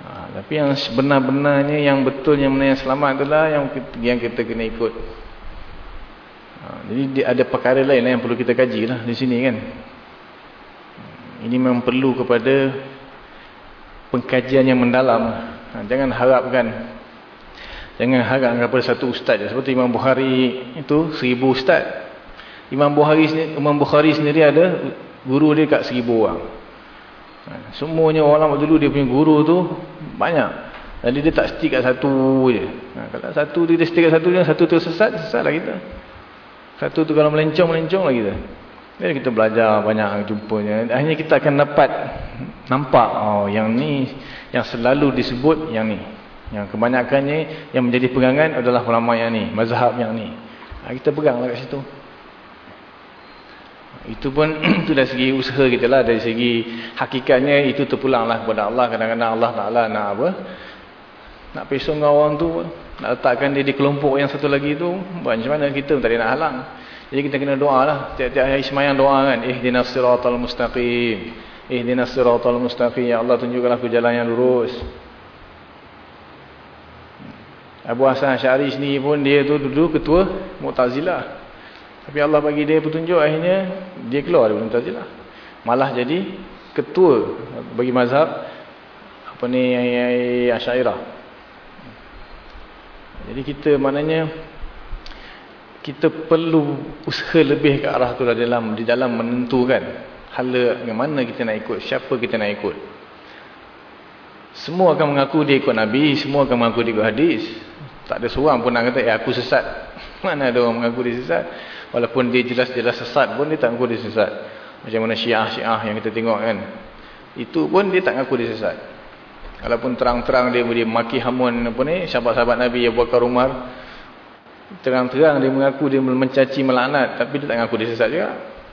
Ha, tapi yang sebenar-benarnya yang betul yang mana yang selamat itulah yang yang kita kena ikut. Ha, jadi ada perkara lain lah yang perlu kita kaji lah di sini kan. Ini memang perlu kepada pengkajian yang mendalam. Ha, jangan harapkan, jangan harap kepada satu ustaz. Seperti Imam Bukhari itu seribu ustaz. Imam Bukhari, Imam Bukhari sendiri ada guru dia kat seribu orang. Ha, semuanya orang dulu dia punya guru tu banyak. Jadi dia tak stick kat satu je. kalau satu dia stick kat satu je, satu tu sesat, sesatlah kita. Satu tu kalau melencong-melencong lagi tu. Jadi kita belajar banyak jumpanya. Akhirnya kita akan dapat nampak oh yang ni yang selalu disebut yang ni. Yang kebanyakannya yang menjadi pegangan adalah ulama yang ni, mazhab yang ni. Ha, kita peganglah kat situ. Itu pun itu dari segi usaha kita lah. Dari segi hakikatnya itu terpulanglah kepada Allah. Kadang-kadang Allah Ta'ala nak apa? Nak pesong orang tu nak letakkan dia di kelompok yang satu lagi tu macam mana kita tak nak halang jadi kita kena doa lah tiap-tiap hari semayang doa kan ihdinas siratal mustaqim ihdinas siratal mustaqim. Ya Allah tunjukkanlah aku jalan yang lurus. Abu Hasan Syari sendiri pun dia tu duduk ketua Mu'tazilah. Tapi Allah bagi dia petunjuk akhirnya dia keluar dari Mu'tazilah. Malah jadi ketua bagi mazhab apa ni Asyairah. Jadi kita maknanya kita perlu usaha lebih ke arah tu dalam di dalam menentukan hala yang mana kita nak ikut, siapa kita nak ikut. Semua akan mengaku dia ikut Nabi, semua akan mengaku dia ikut hadis. Tak ada seorang pun nak kata, eh aku sesat. Mana ada orang mengaku dia sesat. Walaupun dia jelas-jelas sesat pun dia tak mengaku dia sesat. Macam mana syiah-syiah yang kita tengok kan. Itu pun dia tak mengaku dia sesat. Walaupun terang-terang dia dia maki hamun apa ni, sahabat-sahabat Nabi Abu Bakar Umar. Terang-terang dia mengaku dia mencaci melaknat. Tapi dia tak mengaku dia sesat juga.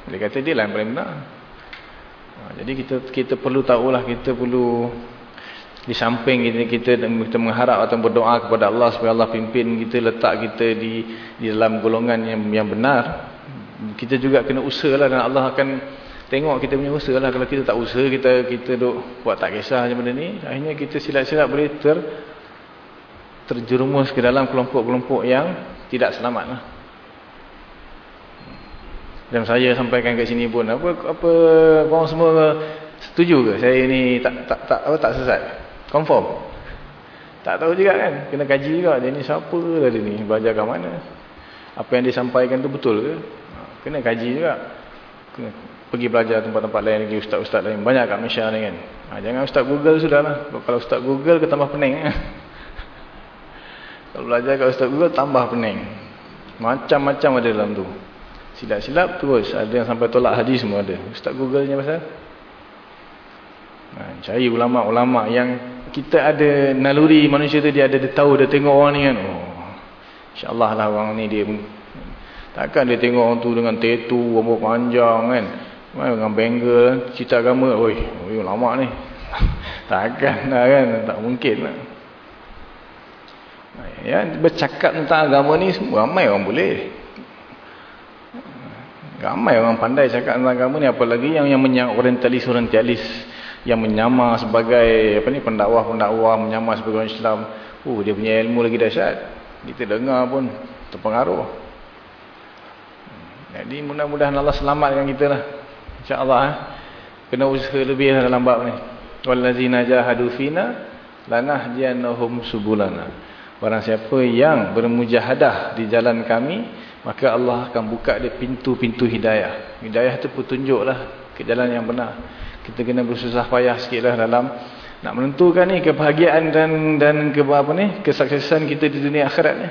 Dia kata dia lah yang paling benar. Ha, jadi kita kita perlu tahulah, kita perlu di samping kita, kita, kita mengharap atau berdoa kepada Allah supaya Allah pimpin kita, letak kita di di dalam golongan yang yang benar. Kita juga kena usaha lah dan Allah akan tengok kita punya usaha lah. Kalau kita tak usaha, kita kita duk buat tak kisah macam benda ni. Akhirnya kita silap-silap boleh ter, terjerumus ke dalam kelompok-kelompok yang tidak selamat lah. Dan saya sampaikan kat sini pun, apa apa korang semua setuju ke saya ni tak tak tak apa tak sesat? Confirm. Tak tahu juga kan. Kena kaji juga. Dia ni siapa lah dia ni. Belajar kat mana. Apa yang disampaikan tu betul ke. Kena kaji juga. Kena pergi belajar tempat-tempat lain lagi. Ustaz-ustaz lain. Banyak kat Malaysia ni kan. Ha, jangan Ustaz Google sudah lah. Kalau Ustaz Google ke tambah pening. Kalau belajar kat Ustaz Google tambah pening. Macam-macam ada dalam tu. Silap-silap terus. Ada yang sampai tolak hadis semua ada. Ustaz Google ni pasal. Ha, cari ulama-ulama yang kita ada naluri manusia tu dia ada dia tahu dia tengok orang ni kan oh insyaallah lah orang ni dia takkan dia tengok orang tu dengan tattoo rambut panjang kan dengan bengal cita agama oi oi lama ni takkan lah kan tak mungkin lah ya bercakap tentang agama ni ramai orang boleh ramai orang pandai cakap tentang agama ni apalagi yang yang menyang orientalis orientalis yang menyamar sebagai apa ni pendakwah-pendakwah menyamar sebagai orang Islam. Oh dia punya ilmu lagi dahsyat. Kita dengar pun terpengaruh. Jadi mudah-mudahan Allah selamatkan kita lah. Insya-Allah eh. Kena usaha lebih dalam bab ni. Wallazina jahadu fina lanahdiyannahum subulana. Barang siapa yang bermujahadah di jalan kami, maka Allah akan buka dia pintu-pintu hidayah. Hidayah itu petunjuklah ke jalan yang benar kita kena bersusah payah sikitlah dalam nak menentukan ni kebahagiaan dan dan ke apa ni kesuksesan kita di dunia akhirat ni.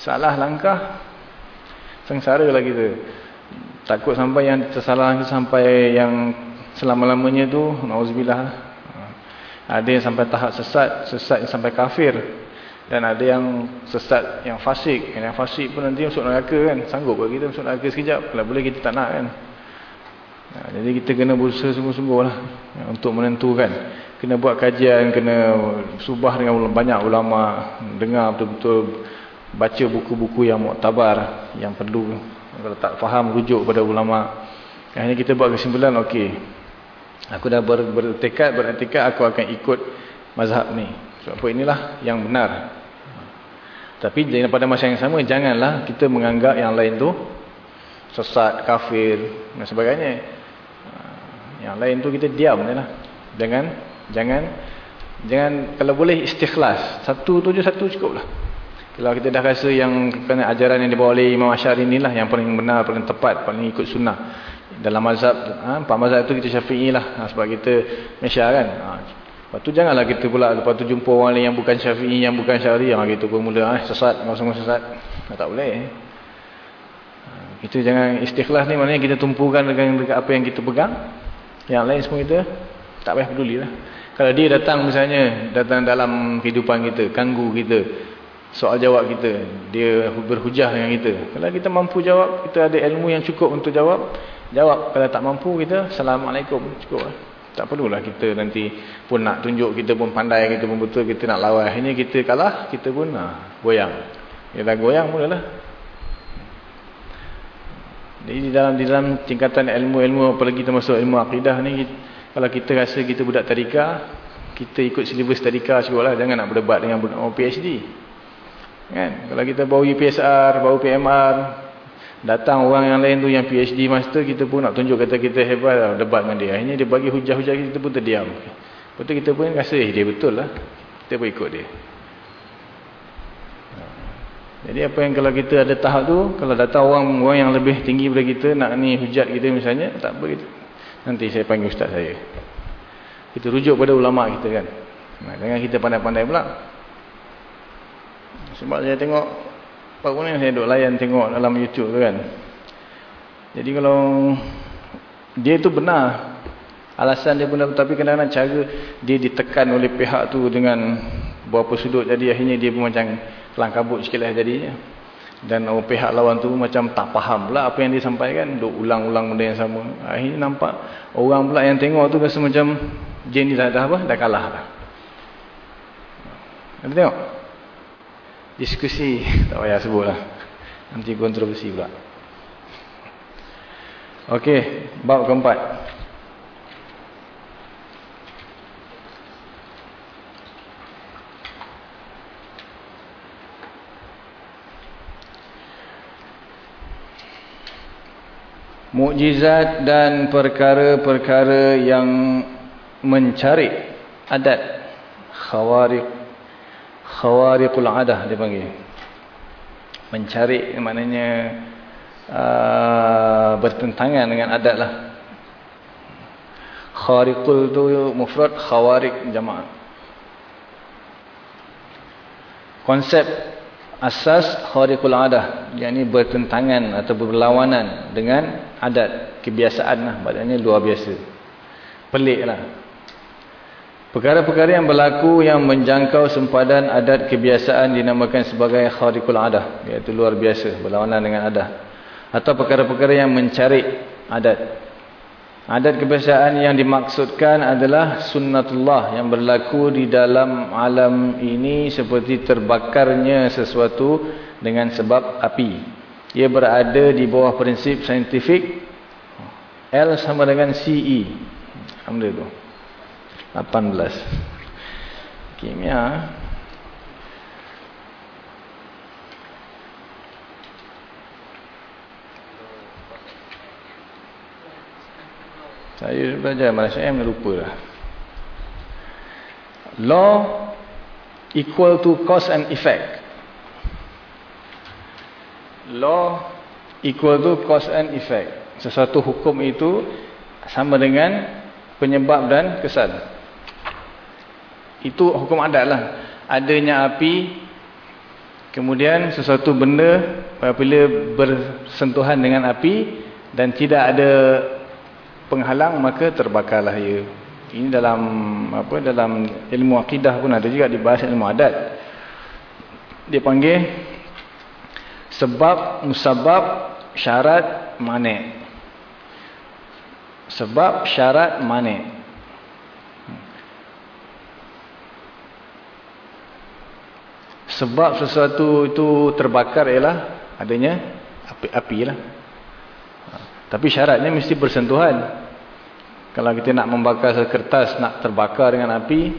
Salah langkah sengsara lah kita. Takut sampai yang tersalah sampai yang selama-lamanya tu nauzubillah. Ada yang sampai tahap sesat, sesat yang sampai kafir. Dan ada yang sesat yang fasik. Yang fasik pun nanti masuk neraka kan. Sanggup ke kita masuk neraka sekejap? Kalau boleh kita tak nak kan. Ha, jadi kita kena berusaha sungguh-sungguh lah ya, untuk menentukan. Kena buat kajian, kena subah dengan banyak ulama, dengar betul-betul baca buku-buku yang muktabar, yang perlu. Kalau tak faham, rujuk pada ulama. Akhirnya kita buat kesimpulan, okey. Aku dah ber, bertekad, beretikat, aku akan ikut mazhab ni. Sebab apa inilah yang benar. Tapi pada masa yang sama, janganlah kita menganggap yang lain tu sesat, kafir dan sebagainya. Yang lain tu kita diam je lah. Jangan, jangan, jangan, kalau boleh istikhlas. Satu tu je satu cukup lah. Kalau kita dah rasa yang kena ajaran yang dibawa oleh Imam Asyari inilah yang paling benar, paling tepat, paling ikut sunnah. Dalam mazhab, ha, empat mazhab tu kita syafi'i lah. Ha, sebab kita Malaysia kan. Ha, lepas tu janganlah kita pula, lepas tu jumpa orang lain yang bukan syafi'i, yang bukan syari. Ha, kita pun mula, ha, sesat, semua sesat. Ha, tak boleh. Ha, kita jangan istikhlas ni, maknanya kita tumpukan dengan, dengan apa yang kita pegang. Yang lain semua kita tak payah peduli lah. Kalau dia datang misalnya, datang dalam kehidupan kita, ganggu kita, soal jawab kita, dia berhujah dengan kita. Kalau kita mampu jawab, kita ada ilmu yang cukup untuk jawab, jawab. Kalau tak mampu kita, Assalamualaikum, cukup lah. Tak perlulah kita nanti pun nak tunjuk kita pun pandai, kita pun betul, kita nak lawan. Akhirnya kita kalah, kita pun ha, goyang. Kita dah goyang mulalah. Jadi di dalam di dalam tingkatan ilmu-ilmu apalagi termasuk ilmu akidah ni kalau kita rasa kita budak tadika, kita ikut silibus tadika cukuplah jangan nak berdebat dengan budak PhD. Kan? Kalau kita bawa UPSR, bawa PMR, datang orang yang lain tu yang PhD master kita pun nak tunjuk kata kita hebat debat dengan dia. Akhirnya dia bagi hujah-hujah kita pun terdiam. Betul kita pun rasa eh, dia betul lah. Kita pun ikut dia. Jadi apa yang kalau kita ada tahap tu, kalau datang orang orang yang lebih tinggi daripada kita nak ni hujat kita misalnya, tak apa kita. Nanti saya panggil ustaz saya. Kita rujuk pada ulama kita kan. Nah, jangan kita pandai-pandai pula. Sebab saya tengok apa pun saya duduk layan tengok dalam YouTube tu kan. Jadi kalau dia tu benar alasan dia benar tapi kadang-kadang cara dia ditekan oleh pihak tu dengan beberapa sudut jadi akhirnya dia pun macam kelang kabut sikit lah jadinya. Dan oh, pihak lawan tu macam tak faham pula apa yang dia sampaikan. Duk ulang-ulang benda yang sama. Akhirnya nampak orang pula yang tengok tu rasa macam dia ni dah, dah apa? Dah kalah dah. Ada tengok? Diskusi. Tak payah sebut lah. Nanti kontroversi pula. Okey. Bab keempat. Mukjizat dan perkara-perkara yang mencari adat khawariq khawariqul adah dia panggil. Mencari maknanya uh, bertentangan dengan adat lah. Khariqul tu mufrad khawariq jama' konsep asas khariqul adah yakni bertentangan atau berlawanan dengan adat kebiasaan lah maknanya luar biasa. Pelik lah Perkara-perkara yang berlaku yang menjangkau sempadan adat kebiasaan dinamakan sebagai khariqul adah. Iaitu luar biasa, berlawanan dengan adat. Atau perkara-perkara yang mencari adat. Adat kebiasaan yang dimaksudkan adalah sunnatullah yang berlaku di dalam alam ini seperti terbakarnya sesuatu dengan sebab api. Ia berada di bawah prinsip saintifik L sama dengan CE. Alhamdulillah. 18 kimia saya belajar Malaysia M lupa lah law equal to cause and effect. Law equal to cause and effect. Sesuatu hukum itu sama dengan penyebab dan kesan itu hukum adat lah. Adanya api, kemudian sesuatu benda apabila bersentuhan dengan api dan tidak ada penghalang maka terbakarlah ia. Ini dalam apa dalam ilmu akidah pun ada juga dibahas ilmu adat. Dia panggil sebab musabab syarat mani. Sebab syarat mani. Sebab sesuatu itu terbakar ialah adanya api-api lah. Tapi syaratnya mesti bersentuhan. Kalau kita nak membakar kertas nak terbakar dengan api,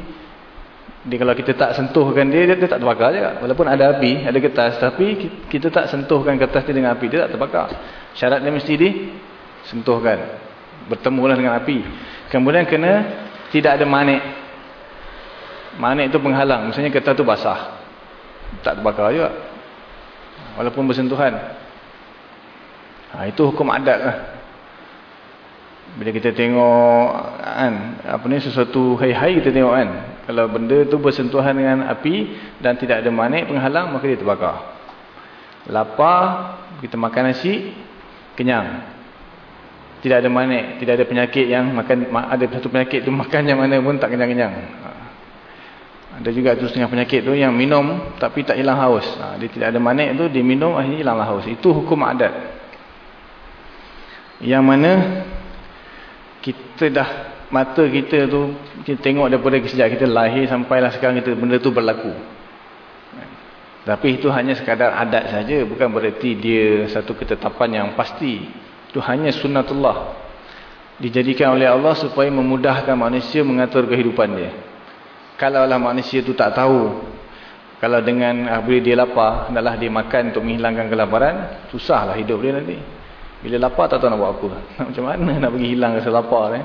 dia kalau kita tak sentuhkan dia, dia, dia tak terbakar juga. Walaupun ada api, ada kertas, tapi kita tak sentuhkan kertas dia dengan api, dia tak terbakar. Syaratnya mesti disentuhkan. Bertemulah dengan api. Kemudian kena tidak ada manik. Manik itu penghalang. Misalnya kertas itu basah tak terbakar juga. Walaupun bersentuhan. Ha, itu hukum adat lah. Bila kita tengok kan apa ni sesuatu hai-hai kita tengok kan. Kalau benda tu bersentuhan dengan api dan tidak ada manik penghalang maka dia terbakar. Lapar kita makan nasi kenyang. Tidak ada manik tidak ada penyakit yang makan ada satu penyakit tu makan yang mana pun tak kenyang-kenyang ada juga tu setengah penyakit tu yang minum tapi tak hilang haus. Ha, dia tidak ada manik tu, dia minum akhirnya hilanglah haus. Itu hukum adat. Yang mana kita dah mata kita tu kita tengok daripada sejak kita lahir sampailah sekarang kita benda tu berlaku. Tapi itu hanya sekadar adat saja, bukan bererti dia satu ketetapan yang pasti. Itu hanya sunnatullah. Dijadikan oleh Allah supaya memudahkan manusia mengatur kehidupan dia. Kalaulah manusia tu tak tahu. Kalau dengan uh, bila dia lapar, hendaklah dia makan untuk menghilangkan kelaparan, susahlah hidup dia nanti. Bila lapar tak tahu nak buat apa. Macam mana nak pergi hilang rasa lapar eh?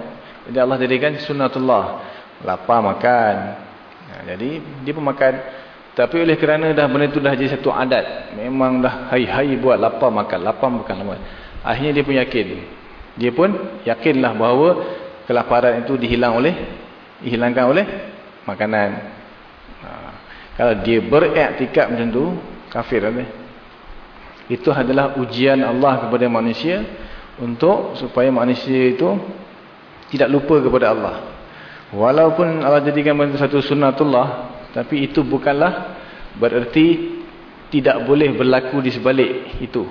Jadi Allah jadikan sunnatullah. Lapar makan. Jadi dia pun makan. Tapi oleh kerana dah benda tu dah jadi satu adat. Memang dah hai-hai buat lapar makan. Lapar makan. Lapar. Akhirnya dia pun yakin. Dia pun yakinlah bahawa kelaparan itu dihilang oleh dihilangkan oleh makanan. Ha. Kalau dia beriktikad macam tu, kafir lah. Itu adalah ujian Allah kepada manusia untuk supaya manusia itu tidak lupa kepada Allah. Walaupun Allah jadikan benda satu sunnatullah, tapi itu bukanlah bererti tidak boleh berlaku di sebalik itu.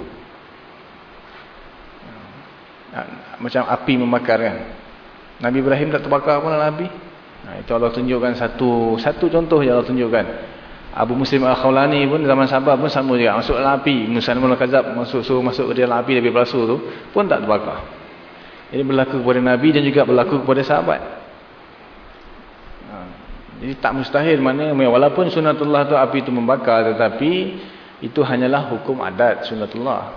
Macam api membakar kan. Nabi Ibrahim tak terbakar pun Nabi. Nah, itu Allah tunjukkan satu satu contoh yang Allah tunjukkan. Abu Muslim Al-Khawlani pun zaman sahabat pun sama juga. Masuk dalam api. Musa Nabi Al-Kazab masuk, suruh masuk ke dalam api dari berasuh tu. Pun tak terbakar. Ini berlaku kepada Nabi dan juga berlaku kepada sahabat. Ha. Jadi tak mustahil mana. Walaupun sunatullah tu api itu membakar. Tetapi itu hanyalah hukum adat sunatullah.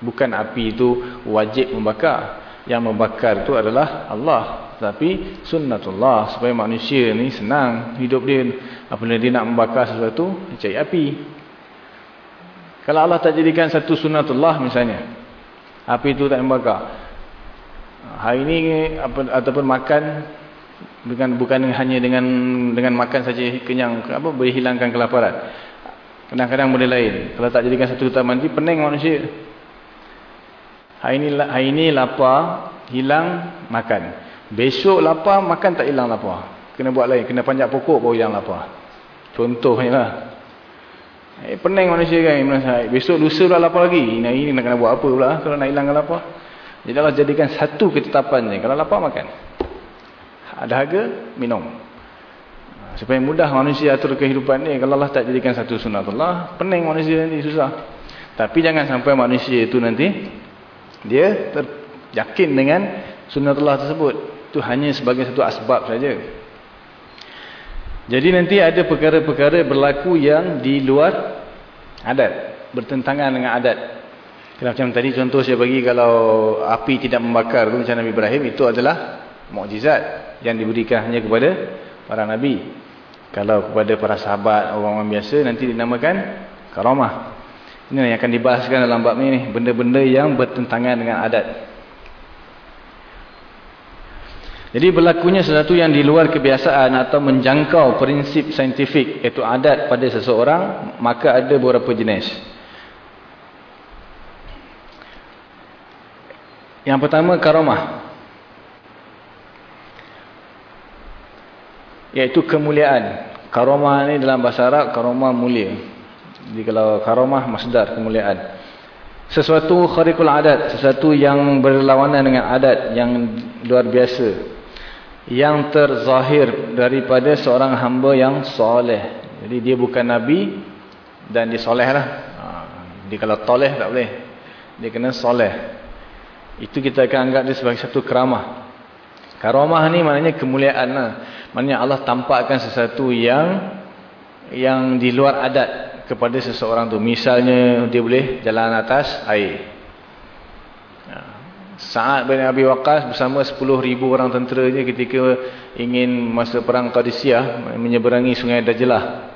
Bukan api itu wajib membakar. Yang membakar itu adalah Allah. Tapi sunnatullah. Supaya manusia ni senang hidup dia. Apabila dia nak membakar sesuatu, dia cari api. Kalau Allah tak jadikan satu sunatullah misalnya. Api itu tak membakar. Hari ini apa, ataupun makan bukan bukan hanya dengan dengan makan saja kenyang apa boleh hilangkan kelaparan. Kadang-kadang boleh lain. Kalau tak jadikan satu utama nanti pening manusia. Hari ini hari ini lapar, hilang makan. Besok lapar, makan tak hilang lapar. Kena buat lain, kena panjat pokok baru hilang lapar. Contohnya lah. Eh, pening manusia kan. Besok lusa pula lapar lagi. Ini, ini nak kena buat apa pula kalau nak hilangkan lapar. Jadi Allah jadikan satu ketetapan je. Kalau lapar makan. Ada harga, minum. Supaya mudah manusia atur kehidupan ni. Kalau Allah tak jadikan satu sunatullah. Pening manusia nanti susah. Tapi jangan sampai manusia itu nanti. Dia teryakin dengan sunatullah tersebut. Itu hanya sebagai satu asbab saja. Jadi nanti ada perkara-perkara berlaku yang di luar adat. Bertentangan dengan adat. Macam tadi contoh saya bagi kalau api tidak membakar tu macam Nabi Ibrahim. Itu adalah mukjizat yang diberikan hanya kepada para Nabi. Kalau kepada para sahabat, orang-orang biasa nanti dinamakan karamah. Ini yang akan dibahaskan dalam bab ini. Benda-benda yang bertentangan dengan adat. Jadi berlakunya sesuatu yang di luar kebiasaan atau menjangkau prinsip saintifik iaitu adat pada seseorang, maka ada beberapa jenis. Yang pertama karamah. Iaitu kemuliaan. Karamah ni dalam bahasa Arab karamah mulia. Jadi kalau karamah masdar kemuliaan. Sesuatu khariqul adat, sesuatu yang berlawanan dengan adat yang luar biasa yang terzahir daripada seorang hamba yang soleh. Jadi dia bukan Nabi dan dia soleh lah. Ha, kalau toleh tak boleh. Dia kena soleh. Itu kita akan anggap dia sebagai satu keramah. Karamah ni maknanya kemuliaan lah. Maknanya Allah tampakkan sesuatu yang yang di luar adat kepada seseorang tu. Misalnya dia boleh jalan atas air. Sa'ad bin Abi Waqqas bersama 10,000 orang tenteranya ketika ingin masa perang Qadisiyah menyeberangi sungai Dajlah.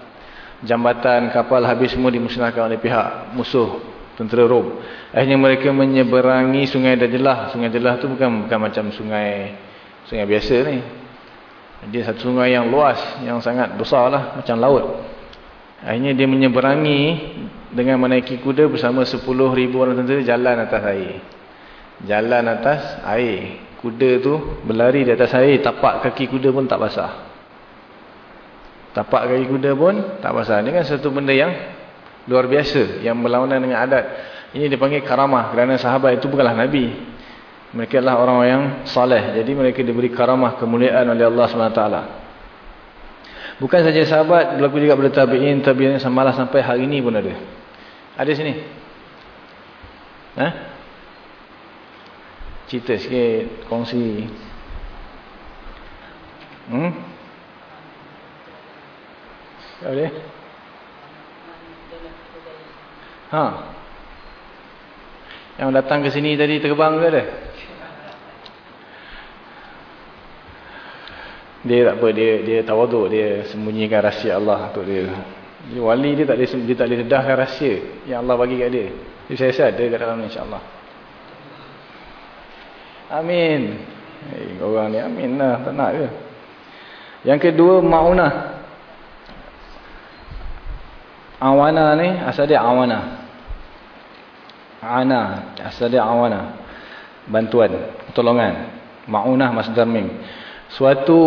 Jambatan kapal habis semua dimusnahkan oleh pihak musuh tentera Rom. Akhirnya mereka menyeberangi sungai Dajlah. Sungai Dajlah tu bukan bukan macam sungai sungai biasa ni. Dia satu sungai yang luas, yang sangat besar lah, macam laut. Akhirnya dia menyeberangi dengan menaiki kuda bersama 10,000 orang tentera jalan atas air. Jalan atas air. Kuda tu berlari di atas air. Tapak kaki kuda pun tak basah. Tapak kaki kuda pun tak basah. Ini kan satu benda yang luar biasa. Yang berlawanan dengan adat. Ini dipanggil karamah. Kerana sahabat itu bukanlah Nabi. Mereka adalah orang yang saleh. Jadi mereka diberi karamah kemuliaan oleh Allah SWT. Bukan saja sahabat. Berlaku juga pada tabi'in. Tabi'in malah sampai hari ini pun ada. Ada sini. Hah? cerita sikit, kongsi. Hmm? Boleh? Ha. Yang datang ke sini tadi terbang ke ada? Dia tak apa, dia dia tawaduk, dia sembunyikan rahsia Allah untuk dia. Dia wali dia tak boleh dia tak boleh dedahkan rahsia yang Allah bagi kat dia. Jadi saya ada kat dalam insya-Allah. Amin. Eh, orang ni amin lah. Tak nak ke? Yang kedua maunah. Awana ni asal dia awana. Ana asal dia awana. Bantuan, pertolongan. Maunah masdar mim. Suatu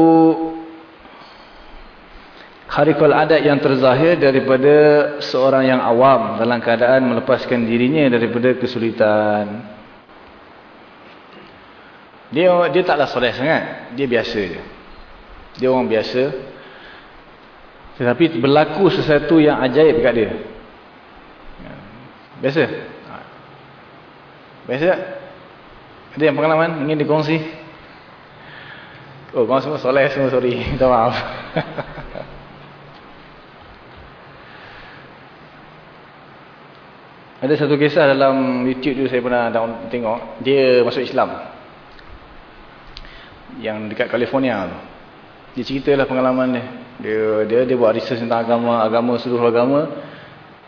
harikul adat yang terzahir daripada seorang yang awam dalam keadaan melepaskan dirinya daripada kesulitan. Dia dia taklah soleh sangat. Dia biasa je. Dia orang biasa. Tetapi berlaku sesuatu yang ajaib kat dia. Biasa? Biasa tak? Ada yang pengalaman ingin dikongsi? Oh, korang semua soleh semua, sorry. Minta maaf. Ada satu kisah dalam YouTube tu saya pernah tengok. Dia masuk Islam. Yang dekat California tu. Dia ceritalah pengalaman dia. Dia dia dia buat research tentang agama, agama seluruh agama.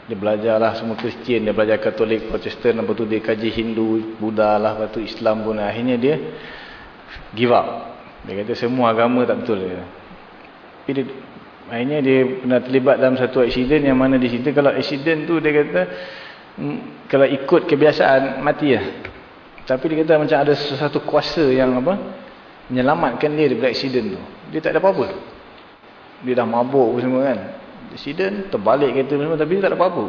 Dia belajarlah semua Kristian, dia belajar Katolik, Protestan, lepas tu dia kaji Hindu, Buddha lah, lepas tu Islam pun. Akhirnya dia give up. Dia kata semua agama tak betul. Dia. Tapi dia, akhirnya dia pernah terlibat dalam satu accident yang mana di situ kalau accident tu dia kata hmm, kalau ikut kebiasaan mati lah. Tapi dia kata macam ada sesuatu kuasa yang apa menyelamatkan dia daripada accident tu. Dia tak ada apa-apa. Dia dah mabuk semua kan. Accident, terbalik kereta semua tapi dia tak ada apa-apa.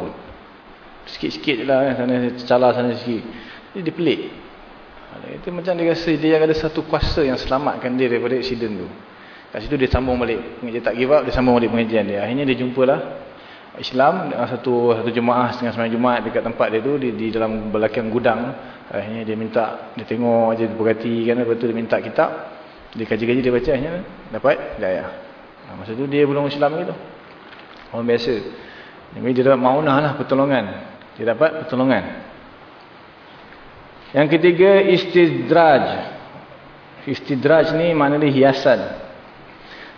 Sikit-sikit je lah kan. Sana, calar sana sikit. Jadi dia pelik. Itu macam dia rasa dia ada satu kuasa yang selamatkan dia daripada accident tu. Kat situ dia sambung balik. Dia tak give up, dia sambung balik pengajian dia. Akhirnya dia jumpalah Islam satu satu jemaah setengah sembilan Jumaat dekat tempat dia tu di, di dalam belakang gudang. Akhirnya dia minta, dia tengok aja dia berhati kan. Lepas tu dia minta kitab. Dia kaji-kaji dia baca akhirnya dapat hidayah. Nah, masa tu dia belum Islam gitu. Orang biasa. Jadi dia dapat maunah lah pertolongan. Dia dapat pertolongan. Yang ketiga istidraj. Istidraj ni maknanya hiasan.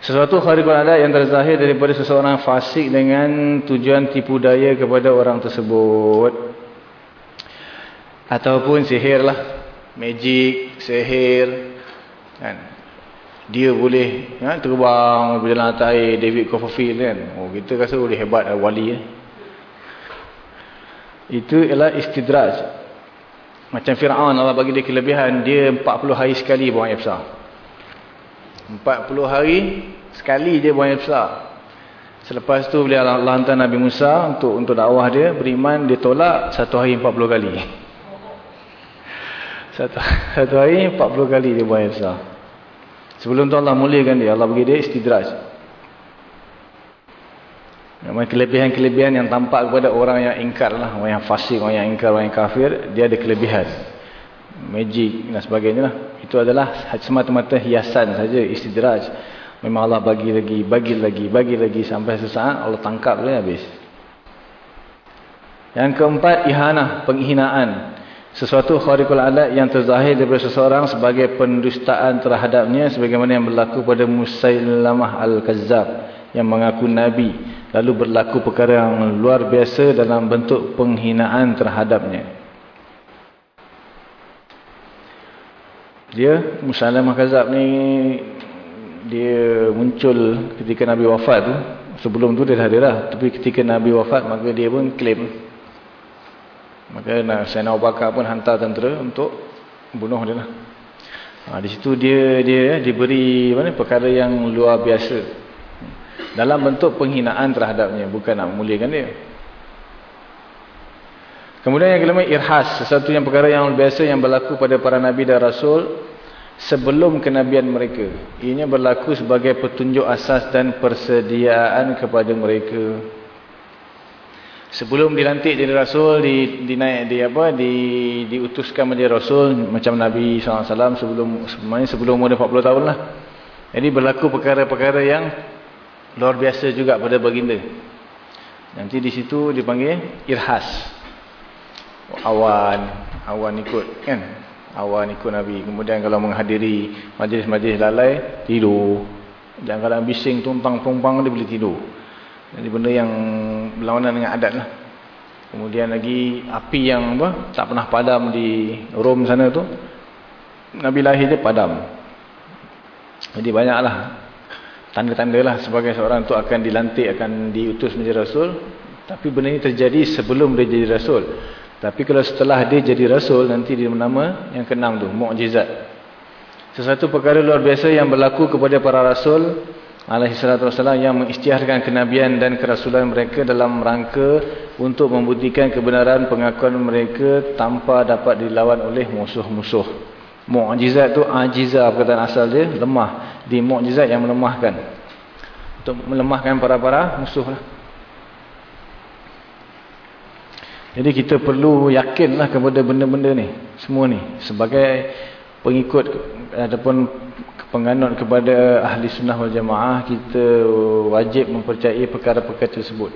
Sesuatu kharikul adat yang terzahir daripada seseorang fasik dengan tujuan tipu daya kepada orang tersebut. Ataupun sihir lah. Magic, sihir. Kan? dia boleh ya, terbang berjalan atas air David Copperfield kan oh kita rasa boleh hebat lah, wali eh. itu ialah istidraj macam Fir'aun Allah bagi dia kelebihan dia 40 hari sekali buang air besar 40 hari sekali dia buang air besar selepas tu bila Allah hantar Nabi Musa untuk untuk dakwah dia beriman dia tolak satu hari 40 kali satu, satu hari 40 kali dia buang air besar Sebelum tu Allah muliakan dia. Allah bagi dia istidraj. Kelebihan-kelebihan yang tampak kepada orang yang ingkar lah. Orang yang fasik, orang yang ingkar, orang yang kafir. Dia ada kelebihan. Magic dan sebagainya lah. Itu adalah semata-mata hiasan saja istidraj. Memang Allah bagi lagi, bagi lagi, bagi lagi. Sampai sesaat Allah tangkap dia habis. Yang keempat, ihanah, penghinaan sesuatu kharikul adat yang terzahir daripada seseorang sebagai pendustaan terhadapnya sebagaimana yang berlaku pada Musailamah Al-Kazzab yang mengaku Nabi lalu berlaku perkara yang luar biasa dalam bentuk penghinaan terhadapnya dia Musailamah Al-Kazzab ni dia muncul ketika Nabi wafat tu sebelum tu dia dah ada lah tapi ketika Nabi wafat maka dia pun claim Maka Sayyidina Abu Bakar pun hantar tentera untuk bunuh dia lah. Ha, di situ dia dia diberi mana perkara yang luar biasa. Dalam bentuk penghinaan terhadapnya, bukan nak memuliakan dia. Kemudian yang kelima irhas, sesuatu yang perkara yang biasa yang berlaku pada para nabi dan rasul sebelum kenabian mereka. Ianya berlaku sebagai petunjuk asas dan persediaan kepada mereka. Sebelum dilantik jadi rasul, di dinaik di apa di diutuskan menjadi rasul macam Nabi SAW sebelum sebenarnya sebelum umur 40 tahun lah. Jadi berlaku perkara-perkara yang luar biasa juga pada baginda. Nanti di situ dipanggil irhas. Awan, awan ikut kan? Awan ikut Nabi. Kemudian kalau menghadiri majlis-majlis lalai, tidur. Jangan kalau bising tumpang-tumpang dia boleh tidur. Jadi benda yang berlawanan dengan adat lah. Kemudian lagi api yang apa tak pernah padam di Rom sana tu. Nabi lahir dia padam. Jadi banyaklah tanda-tanda lah sebagai seorang tu akan dilantik, akan diutus menjadi rasul. Tapi benda ini terjadi sebelum dia jadi rasul. Tapi kalau setelah dia jadi rasul, nanti dia menama yang keenam tu, mu'jizat. Sesuatu perkara luar biasa yang berlaku kepada para rasul, alaihi yang mengisytiharkan kenabian dan kerasulan mereka dalam rangka untuk membuktikan kebenaran pengakuan mereka tanpa dapat dilawan oleh musuh-musuh. Mu'jizat tu ajizah perkataan asal dia, lemah. Di mu'jizat yang melemahkan. Untuk melemahkan para-para musuh lah. Jadi kita perlu yakinlah kepada benda-benda ni. Semua ni. Sebagai pengikut ataupun penganut kepada ahli sunnah wal jamaah, kita wajib mempercayai perkara-perkara tersebut.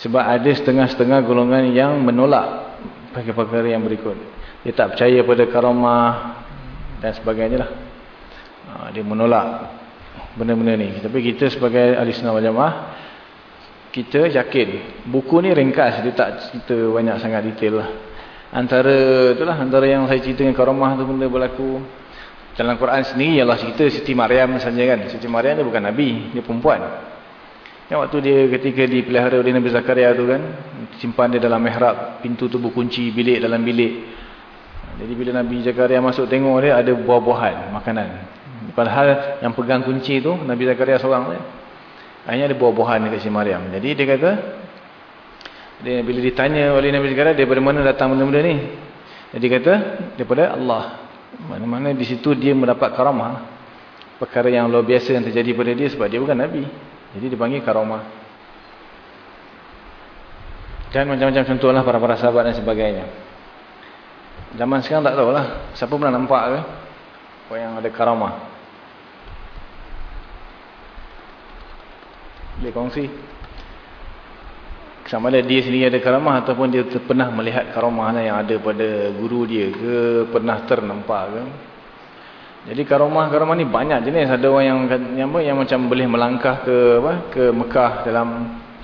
Sebab ada setengah-setengah golongan yang menolak perkara-perkara yang berikut. Dia tak percaya pada karamah dan sebagainya lah. Ha, dia menolak benda-benda ni. Tapi kita sebagai ahli sunnah wal jamaah, kita yakin buku ni ringkas dia tak cerita banyak sangat detail lah. Antara itulah antara yang saya cerita dengan karamah tu benda berlaku. Dalam Quran sendiri ialah cerita Siti Maryam saja kan. Siti Maryam dia bukan Nabi dia perempuan. Yang waktu dia ketika dipelihara oleh Nabi Zakaria tu kan simpan dia dalam mihrab pintu tu berkunci bilik dalam bilik jadi bila Nabi Zakaria masuk tengok dia ada buah-buahan makanan padahal yang pegang kunci tu Nabi Zakaria seorang dia Akhirnya ada buah-buahan dekat si Maryam. Jadi dia kata, dia, bila ditanya oleh Nabi Zakaria, daripada mana datang benda-benda ni? Jadi kata, daripada Allah. Mana-mana di situ dia mendapat karamah. Perkara yang luar biasa yang terjadi pada dia sebab dia bukan Nabi. Jadi dia panggil karamah. Dan macam-macam contohlah para-para sahabat dan sebagainya. Zaman sekarang tak tahulah. Siapa pernah nampak ke? Apa yang ada karamah. boleh kongsi sama ada dia sendiri ada karamah ataupun dia pernah melihat karamah yang ada pada guru dia ke pernah ternampak ke jadi karamah-karamah ni banyak jenis ada orang yang yang, apa, yang macam boleh melangkah ke apa ke Mekah dalam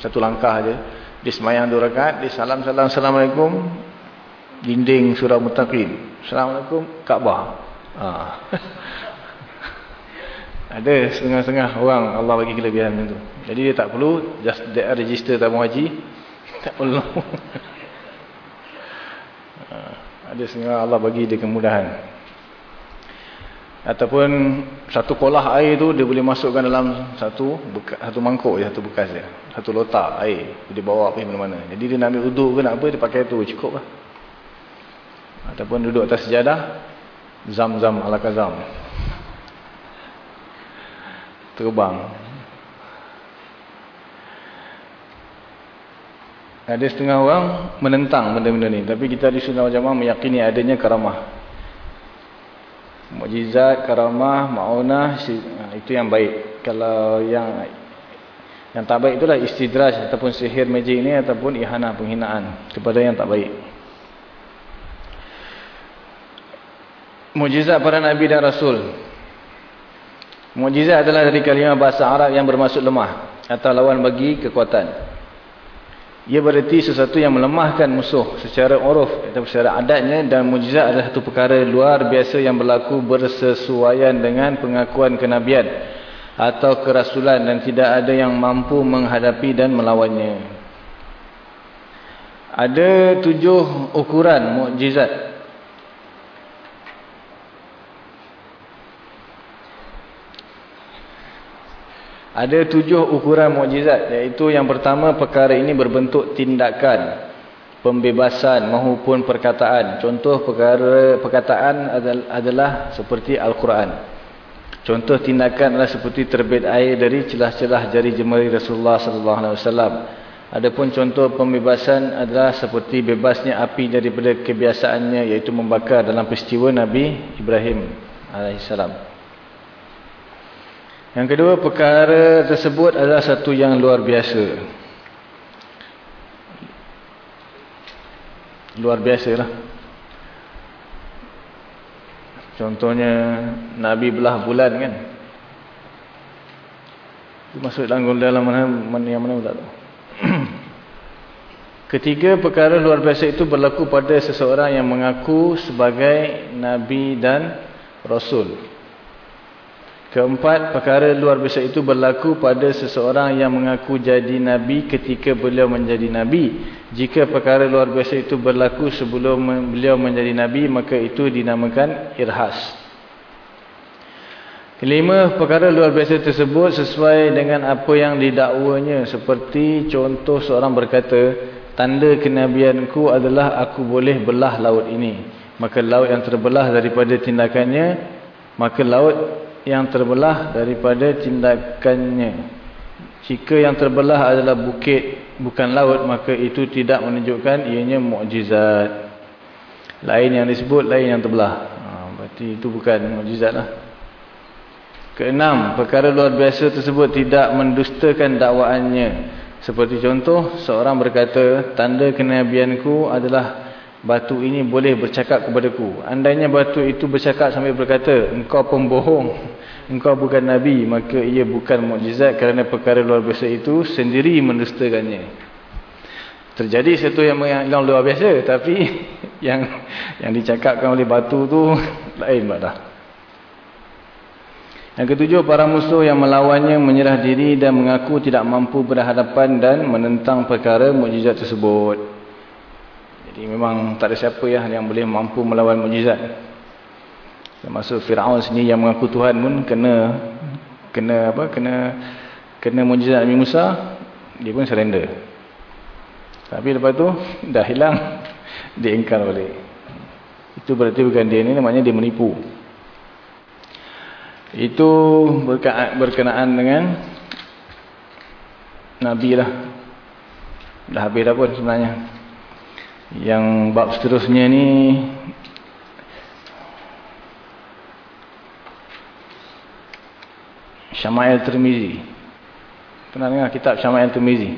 satu langkah aja dia semayang dua rakaat dia salam-salam assalamualaikum dinding surah mutaqin assalamualaikum Kaabah ha. ada setengah-setengah orang Allah bagi kelebihan itu jadi dia tak perlu just register tamu haji. Tak perlu. Ha, ada setengah Allah bagi dia kemudahan. Ataupun satu kolah air tu dia boleh masukkan dalam satu bekas, satu mangkuk je, satu bekas dia. Satu lotak air. Dia bawa pergi mana-mana. Jadi dia nak ambil uduk ke nak apa, dia pakai tu. Cukup lah. Ataupun duduk atas sejadah. Zam-zam ala kazam. Terbang. Ada setengah orang menentang benda-benda ni. Tapi kita di sunnah jamaah meyakini adanya karamah. Mujizat, karamah, ma'unah, ha, itu yang baik. Kalau yang yang tak baik itulah istidraj ataupun sihir magic ni ataupun ihanah penghinaan kepada yang tak baik. Mujizat para Nabi dan Rasul. Mujizat adalah dari kalimah bahasa Arab yang bermaksud lemah atau lawan bagi kekuatan. Ia berarti sesuatu yang melemahkan musuh secara uruf atau secara adatnya dan mujizat adalah satu perkara luar biasa yang berlaku bersesuaian dengan pengakuan kenabian atau kerasulan dan tidak ada yang mampu menghadapi dan melawannya. Ada tujuh ukuran mukjizat Ada tujuh ukuran mukjizat iaitu yang pertama perkara ini berbentuk tindakan pembebasan maupun perkataan. Contoh perkara perkataan adalah seperti Al-Quran. Contoh tindakan adalah seperti terbit air dari celah-celah jari jemari Rasulullah sallallahu alaihi wasallam. Adapun contoh pembebasan adalah seperti bebasnya api daripada kebiasaannya iaitu membakar dalam peristiwa Nabi Ibrahim alaihissalam. Yang kedua, perkara tersebut adalah satu yang luar biasa. Luar biasa lah. Contohnya, Nabi belah bulan kan. Itu masuk dalam dalam mana, mana yang mana pula tu. Ketiga, perkara luar biasa itu berlaku pada seseorang yang mengaku sebagai Nabi dan Rasul. Keempat, perkara luar biasa itu berlaku pada seseorang yang mengaku jadi Nabi ketika beliau menjadi Nabi. Jika perkara luar biasa itu berlaku sebelum beliau menjadi Nabi, maka itu dinamakan irhas. Kelima, perkara luar biasa tersebut sesuai dengan apa yang didakwanya. Seperti contoh seorang berkata, tanda kenabianku adalah aku boleh belah laut ini. Maka laut yang terbelah daripada tindakannya, maka laut yang terbelah daripada tindakannya. Jika yang terbelah adalah bukit bukan laut maka itu tidak menunjukkan ianya mukjizat. Lain yang disebut lain yang terbelah. Ha, berarti itu bukan mukjizat lah. Keenam, perkara luar biasa tersebut tidak mendustakan dakwaannya. Seperti contoh, seorang berkata, tanda kenabianku adalah batu ini boleh bercakap kepadaku. Andainya batu itu bercakap sambil berkata, engkau pembohong engkau bukan Nabi maka ia bukan mukjizat kerana perkara luar biasa itu sendiri mendustakannya terjadi satu yang, yang luar biasa tapi yang yang dicakapkan oleh batu tu lain dah. yang ketujuh para musuh yang melawannya menyerah diri dan mengaku tidak mampu berhadapan dan menentang perkara mukjizat tersebut jadi memang tak ada siapa ya yang boleh mampu melawan mukjizat termasuk Firaun sendiri yang mengaku Tuhan pun kena kena apa kena kena mujizat Nabi Musa dia pun surrender. Tapi lepas tu dah hilang dia ingkar balik. Itu berarti bukan dia ni namanya dia menipu. Itu berkenaan dengan Nabi lah. Dah habis dah pun sebenarnya yang bab seterusnya ni Syama'il Tirmizi. Pernah dengar kitab Syama'il Tirmizi?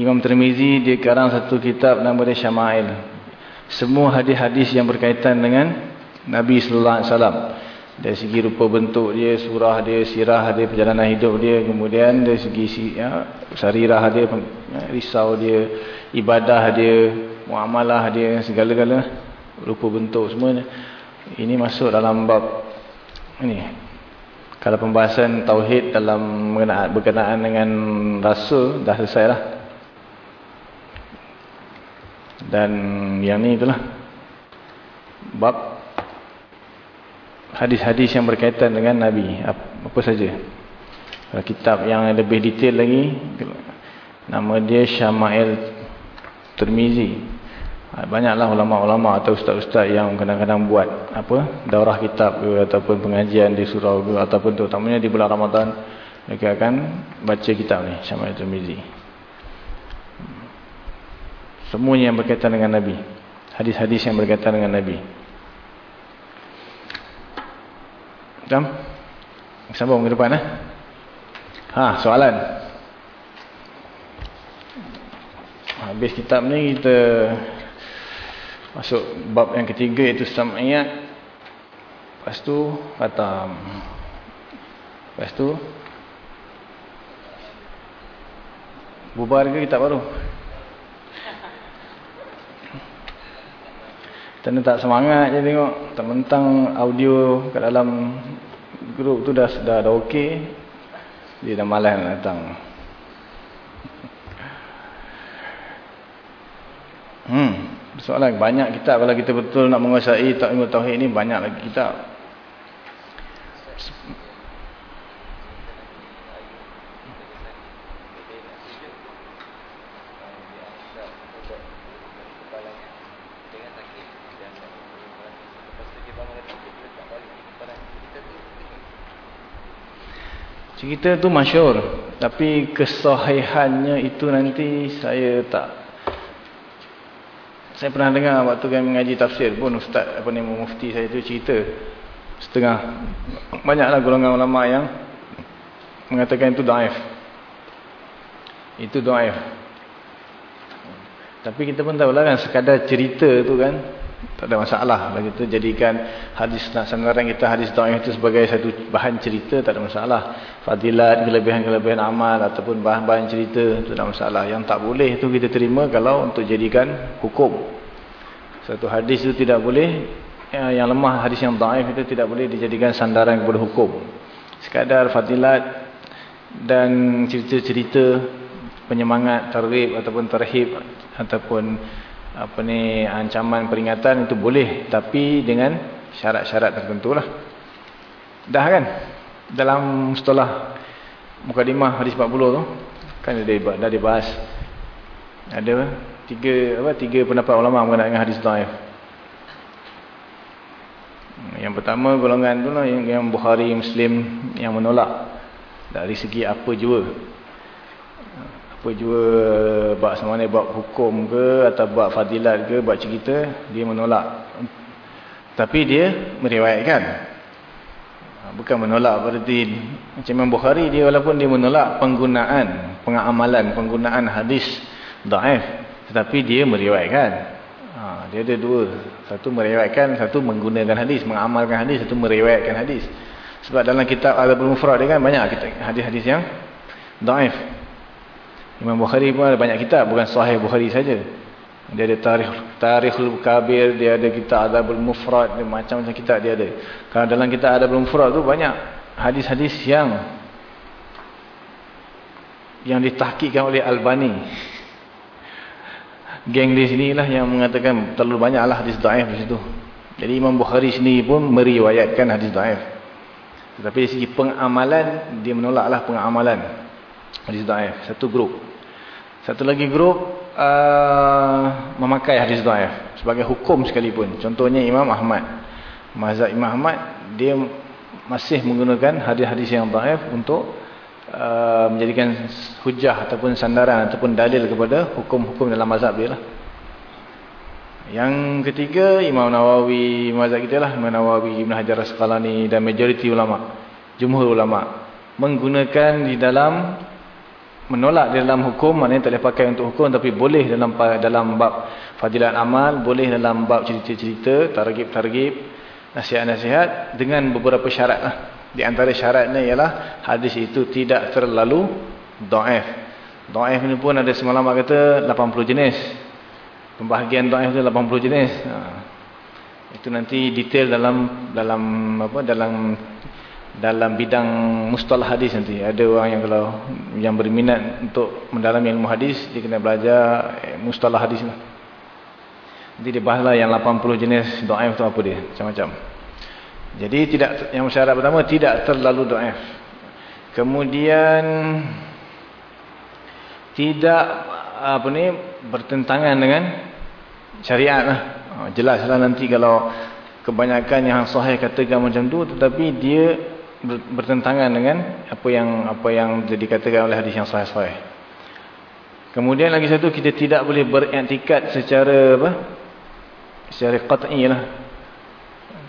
Imam Tirmizi dia karang satu kitab nama dia Syama'il. Semua hadis-hadis yang berkaitan dengan Nabi sallallahu alaihi wasallam. Dari segi rupa bentuk dia, surah dia, sirah dia, perjalanan hidup dia, kemudian dari segi ya, sarirah dia, ya, risau dia, ibadah dia, muamalah dia, segala-gala rupa bentuk semua ini masuk dalam bab ini kalau pembahasan tauhid dalam berkenaan dengan rasul dah selesai lah. Dan yang ni itulah. Bab hadis-hadis yang berkaitan dengan Nabi. Apa, apa saja. Kitab yang lebih detail lagi. Nama dia Syama'il Termizi. Ha, banyaklah ulama-ulama atau ustaz-ustaz yang kadang-kadang buat apa daurah kitab ke ataupun pengajian di surau ke ataupun terutamanya di bulan Ramadan mereka akan baca kitab ni Syama'il Tirmizi. Semuanya yang berkaitan dengan Nabi. Hadis-hadis yang berkaitan dengan Nabi. Jom. Sambung ke depan eh. Ha, soalan. Habis kitab ni kita Masuk bab yang ketiga iaitu sam'iyat. Lepas tu khatam. Lepas tu bubar ke kitab baru? Tanda tak semangat je tengok. Mentang audio kat dalam grup tu dah dah, dah okey. Dia dah malas nak datang. Hmm. Soalan banyak kitab kalau kita betul nak menguasai tak ilmu tauhid ni banyak lagi kitab. Cerita tu masyur Tapi kesahihannya itu nanti saya tak saya pernah dengar waktu kami mengaji tafsir pun ustaz apa ni mufti saya tu cerita setengah banyaklah golongan ulama yang mengatakan itu daif. Itu daif. Tapi kita pun tahu lah kan sekadar cerita tu kan tak ada masalah bagi kita jadikan hadis nak sanggaran kita hadis daif itu sebagai satu bahan cerita tak ada masalah. Fadilat, kelebihan-kelebihan amal ataupun bahan-bahan cerita tak ada masalah. Yang tak boleh itu kita terima kalau untuk jadikan hukum. Satu hadis itu tidak boleh yang lemah, hadis yang daif itu tidak boleh dijadikan sandaran kepada hukum. Sekadar fadilat dan cerita-cerita penyemangat, targhib ataupun tarhib ataupun apa ni ancaman peringatan itu boleh tapi dengan syarat-syarat tertentu lah. Dah kan? Dalam setelah mukadimah hadis 40 tu kan dah, dah dibahas. Ada tiga apa tiga pendapat ulama mengenai hadis dhaif. Yang pertama golongan tu lah yang, yang Bukhari Muslim yang menolak dari segi apa jua apa jua bab sama ni bab hukum ke atau bab fadilat ke bab cerita dia menolak. Tapi dia meriwayatkan. Bukan menolak berarti macam Imam Bukhari dia walaupun dia menolak penggunaan pengamalan penggunaan hadis daif tetapi dia meriwayatkan. Ha, dia ada dua. Satu meriwayatkan satu menggunakan hadis mengamalkan hadis satu meriwayatkan hadis. Sebab dalam kitab Al-Abul Mufrad dia kan banyak hadis-hadis yang daif. Imam Bukhari pun ada banyak kitab, bukan sahih Bukhari saja. Dia ada tarikh Tarikhul Kabir, dia ada kitab Al-Abul Mufrad, dia macam-macam kitab dia ada. Kalau dalam kitab Al-Abul Mufrad tu banyak hadis-hadis yang yang ditahkikkan oleh Albani. Geng di sinilah yang mengatakan terlalu banyaklah hadis daif di situ. Jadi Imam Bukhari sendiri pun meriwayatkan hadis daif. Tetapi dari segi pengamalan, dia menolaklah pengamalan. Hadis da'if. Satu grup. Satu lagi grup, uh, memakai hadis da'if. Sebagai hukum sekalipun. Contohnya Imam Ahmad. Mazhab Imam Ahmad, dia masih menggunakan hadis-hadis yang da'if untuk uh, menjadikan hujah ataupun sandaran ataupun dalil kepada hukum-hukum dalam mazhab dia lah. Yang ketiga Imam Nawawi mazhab kita lah Imam Nawawi Ibn Hajar Asqalani dan majoriti ulama jumhur ulama menggunakan di dalam menolak di dalam hukum maknanya tak boleh pakai untuk hukum tapi boleh dalam dalam bab fadilat amal boleh dalam bab cerita-cerita targib-targib nasihat-nasihat dengan beberapa syarat lah. di antara syaratnya ialah hadis itu tidak terlalu do'if do'if ni pun ada semalam kata 80 jenis Pembahagian dhaif itu 80 jenis. Ha. Itu nanti detail dalam dalam apa dalam dalam bidang mustalah hadis nanti. Ada orang yang kalau yang berminat untuk mendalami ilmu hadis, dia kena belajar eh, mustalah hadis lah. Nanti dia bahaslah yang 80 jenis dhaif itu apa dia, macam-macam. Jadi tidak yang syarat pertama tidak terlalu dhaif. Kemudian tidak apa ni bertentangan dengan syariat lah. Ha, jelaslah nanti kalau kebanyakan yang sahih katakan macam tu tetapi dia bertentangan dengan apa yang apa yang dikatakan oleh hadis yang sahih-sahih. Kemudian lagi satu kita tidak boleh beriktikad secara apa? Secara qat'i lah.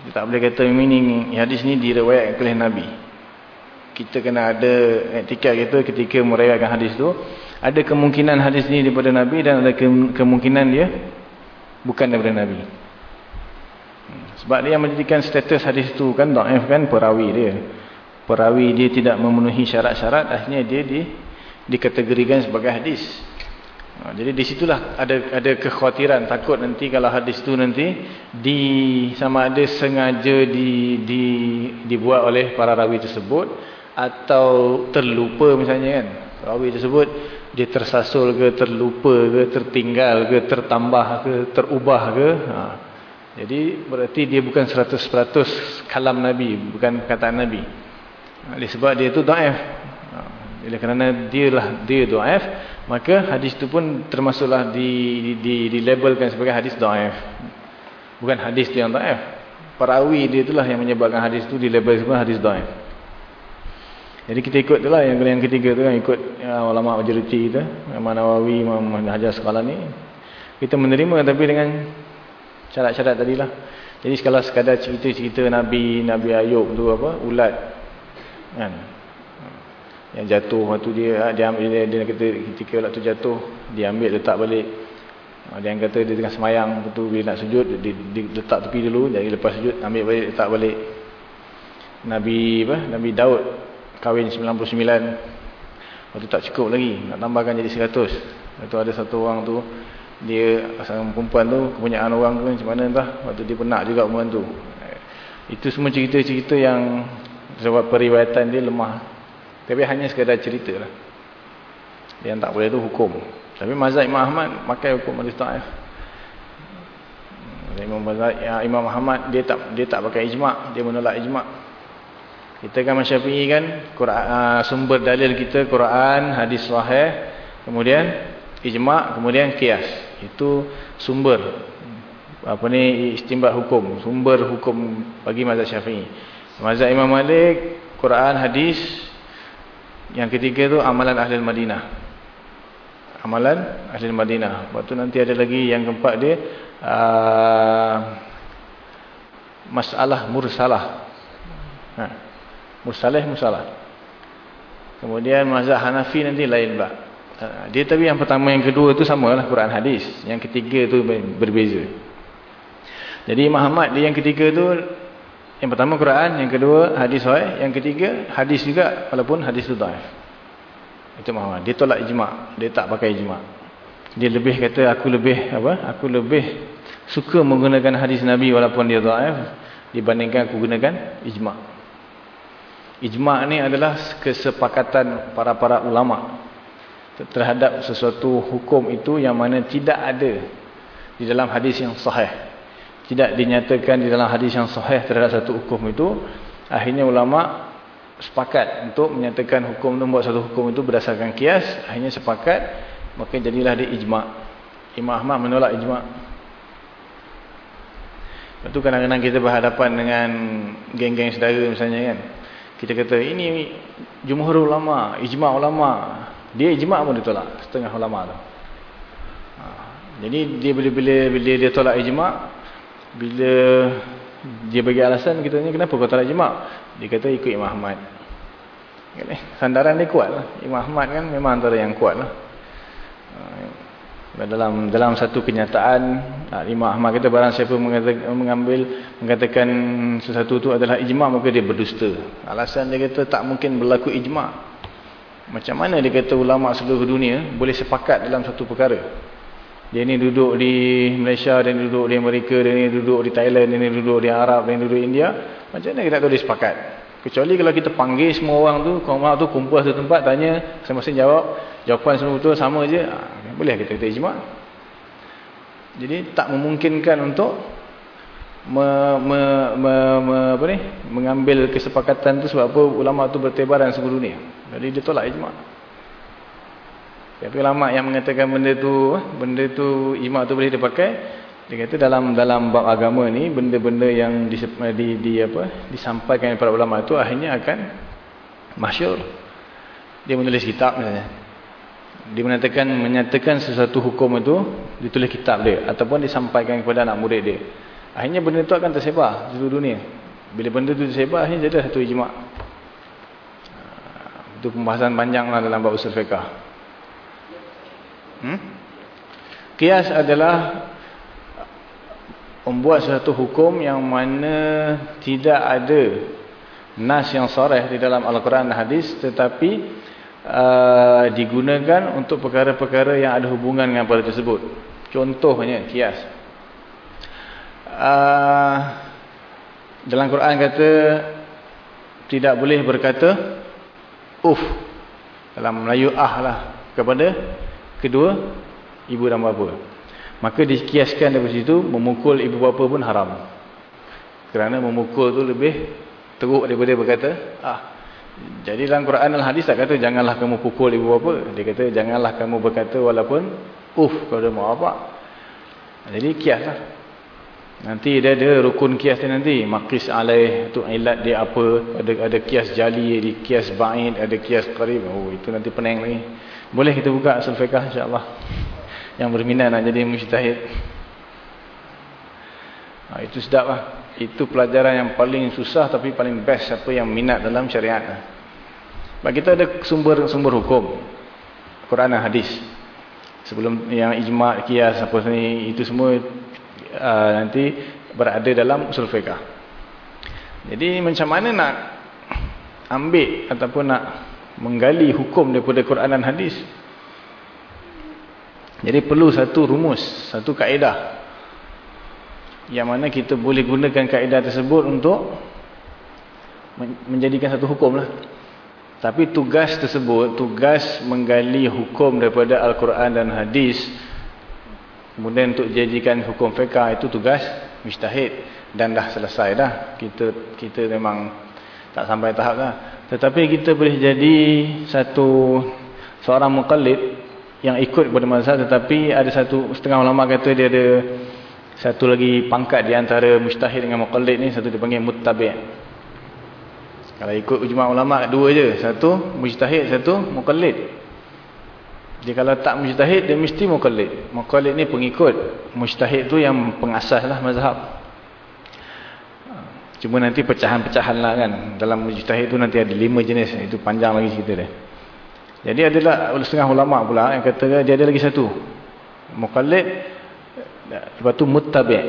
Kita tak boleh kata ini hadis ni diriwayatkan oleh Nabi. Kita kena ada iktikad kita ketika meriwayatkan hadis tu ada kemungkinan hadis ni daripada Nabi dan ada ke kemungkinan dia bukan daripada Nabi. Sebab dia menjadikan status hadis tu kan daif kan perawi dia. Perawi dia tidak memenuhi syarat-syarat akhirnya dia di dikategorikan sebagai hadis. Ha, jadi di situlah ada ada kekhawatiran takut nanti kalau hadis tu nanti di sama ada sengaja di di dibuat oleh para rawi tersebut atau terlupa misalnya kan. Rawi tersebut dia tersasul ke, terlupa ke, tertinggal ke, tertambah ke, terubah ke. Ha. Jadi berarti dia bukan 100% kalam Nabi, bukan perkataan Nabi. Ha. Sebab dia itu da'if. Jadi kerana dia lah dia da'if, maka hadis itu pun termasuklah di, di, di labelkan sebagai hadis da'if. Bukan hadis itu yang da'if. Perawi dia itulah yang menyebabkan hadis itu di label sebagai hadis da'if. Jadi kita ikut tu lah yang yang ketiga tu kan ikut ya, ulama majoriti kita, Imam Nawawi, Imam Hajar sekala ni. Kita menerima tapi dengan syarat-syarat tadilah. Jadi kalau sekadar cerita-cerita Nabi, Nabi Ayub tu apa, ulat kan. Yang jatuh waktu dia dia ambil dia, dia kata ketika ulat tu jatuh, dia ambil letak balik. Dia yang kata dia tengah semayang tu bila nak sujud dia, dia letak tepi dulu jadi lepas sujud ambil balik letak balik. Nabi apa? Nabi Daud kahwin 99 waktu tak cukup lagi nak tambahkan jadi 100 itu ada satu orang tu dia seorang perempuan tu kepunyaan orang tu macam mana entah waktu dia pernah juga perempuan tu itu semua cerita-cerita yang sebab periwayatan dia lemah. Tapi hanya sekadar cerita lah. Yang tak boleh tu hukum. Tapi mazhab Imam Ahmad pakai hukum hadis ta'if. Imam ya, Imam Muhammad dia tak dia tak pakai ijma' dia menolak ijma' kita kan Syafi'i kan Quran, uh, sumber dalil kita Quran hadis sahih kemudian ijma' kemudian qiyas. Itu sumber. Apa ni istimbat hukum. Sumber hukum bagi mazhab Syafi'i mazhab Imam Malik Quran hadis. Yang ketiga tu amalan ahli Madinah. Amalan ahli Madinah. Waktu nanti ada lagi yang keempat dia uh, masalah mursalah. Ha. mursalah mursalah. Kemudian mazhab Hanafi nanti lain pula uh, dia tapi yang pertama yang kedua tu samalah Quran hadis. Yang ketiga tu berbeza. Jadi Imam Ahmad dia yang ketiga tu yang pertama Quran yang kedua hadis sahih yang ketiga hadis juga walaupun hadis tu dhaif itu Muhammad. Dia tolak ijma dia tak pakai ijma. Dia lebih kata aku lebih apa aku lebih suka menggunakan hadis nabi walaupun dia dhaif dibandingkan aku gunakan ijma. Ijma ni adalah kesepakatan para-para ulama terhadap sesuatu hukum itu yang mana tidak ada di dalam hadis yang sahih tidak dinyatakan di dalam hadis yang sahih terhadap satu hukum itu akhirnya ulama sepakat untuk menyatakan hukum itu buat satu hukum itu berdasarkan kias akhirnya sepakat maka jadilah dia ijma' Imam Ahmad menolak ijma' lepas tu kadang-kadang kita berhadapan dengan geng-geng saudara misalnya kan kita kata ini jumhur ulama ijma' ulama. Dia ijma' pun ditolak setengah ulama tu. Ha. jadi dia bila-bila bila dia tolak ijma' bila dia bagi alasan kita tanya kenapa kau tolak ijma' dia kata ikut Imam Ahmad. Sandaran dia kuat lah. Imam Ahmad kan memang antara yang kuat lah. Dalam dalam satu kenyataan Imam Ahmad kata barang siapa mengambil mengatakan sesuatu itu adalah ijma' maka dia berdusta. Alasan dia kata tak mungkin berlaku ijma' macam mana dia kata ulama seluruh dunia boleh sepakat dalam satu perkara dia ni duduk di Malaysia dia ni duduk di Amerika dia ni duduk di Thailand dia ni duduk di Arab dia ni duduk di India. Macam mana kita tak boleh sepakat? Kecuali kalau kita panggil semua orang tu kaum tu kumpul satu tempat tanya masing-masing jawab. Jawapan semua betul sama je. Ha, boleh kita kata ijma' jadi tak memungkinkan untuk me, me, me, me, apa ni? mengambil kesepakatan tu sebab apa ulama tu bertebaran seluruh dunia. Jadi dia tolak ijma' tapi ulama yang mengatakan benda tu benda tu ijma' tu boleh dipakai? Dia kata dalam dalam bab agama ni benda-benda yang di, di, di apa disampaikan oleh para ulama itu akhirnya akan masyur. Dia menulis kitab misalnya. Dia menyatakan menyatakan sesuatu hukum itu ditulis kitab dia ataupun disampaikan kepada anak murid dia. Akhirnya benda itu akan tersebar di seluruh dunia. Bila benda itu tersebar akhirnya jadi satu ijma' itu pembahasan panjang lah dalam bab usul fiqah hmm? kias adalah membuat sesuatu hukum yang mana tidak ada nas yang sarah di dalam Al-Quran dan Hadis tetapi uh, digunakan untuk perkara-perkara yang ada hubungan dengan perkara tersebut. Contohnya kias. Uh, dalam Quran kata tidak boleh berkata uf dalam Melayu ah lah kepada kedua ibu dan bapa. Maka dikiaskan dari situ memukul ibu bapa pun haram. Kerana memukul tu lebih teruk daripada berkata ah jadi dalam Quran dan hadis tak kata janganlah kamu pukul ibu bapa. Dia kata janganlah kamu berkata walaupun uf kepada mak bapak. Jadi kiaslah. Nanti dia ada rukun kias dia nanti. Maqis alaih tu ilat dia apa. Ada ada kias jali, ada kias ba'id, ada kias qarib. Oh itu nanti pening lagi. Boleh kita buka asal fiqah insya-Allah. Yang berminat nak jadi mujtahid. Ha, itu sedap lah. Itu pelajaran yang paling susah tapi paling best siapa yang minat dalam syariat. Sebab kita ada sumber-sumber hukum. Quran dan hadis. Sebelum yang ijma' kias apa ni itu semua uh, nanti berada dalam usul fiqah. Jadi macam mana nak ambil ataupun nak menggali hukum daripada Quran dan hadis? Jadi perlu satu rumus, satu kaedah. Yang mana kita boleh gunakan kaedah tersebut untuk menjadikan satu hukum lah. Tapi tugas tersebut, tugas menggali hukum daripada Al-Quran dan Hadis, kemudian untuk jadikan hukum fiqah itu tugas mustahid dan dah selesai dah. Kita kita memang tak sampai tahap lah. Tetapi kita boleh jadi satu seorang muqallid yang ikut kepada mazhab tetapi ada satu setengah ulama kata dia ada satu lagi pangkat di antara mustahid dengan muqallid ni satu dipanggil muttabi' kalau ikut ijma' ulama dua je satu mustahid satu muqallid. Dia kalau tak mustahid dia mesti muqallid. Muqallid ni pengikut. Mustahid tu yang pengasas lah mazhab cuma nanti pecahan-pecahan lah kan dalam mujtahid tu nanti ada lima jenis itu panjang lagi cerita dia jadi adalah setengah ulama pula yang kata dia ada lagi satu. Muqallid lepas tu muttabi'.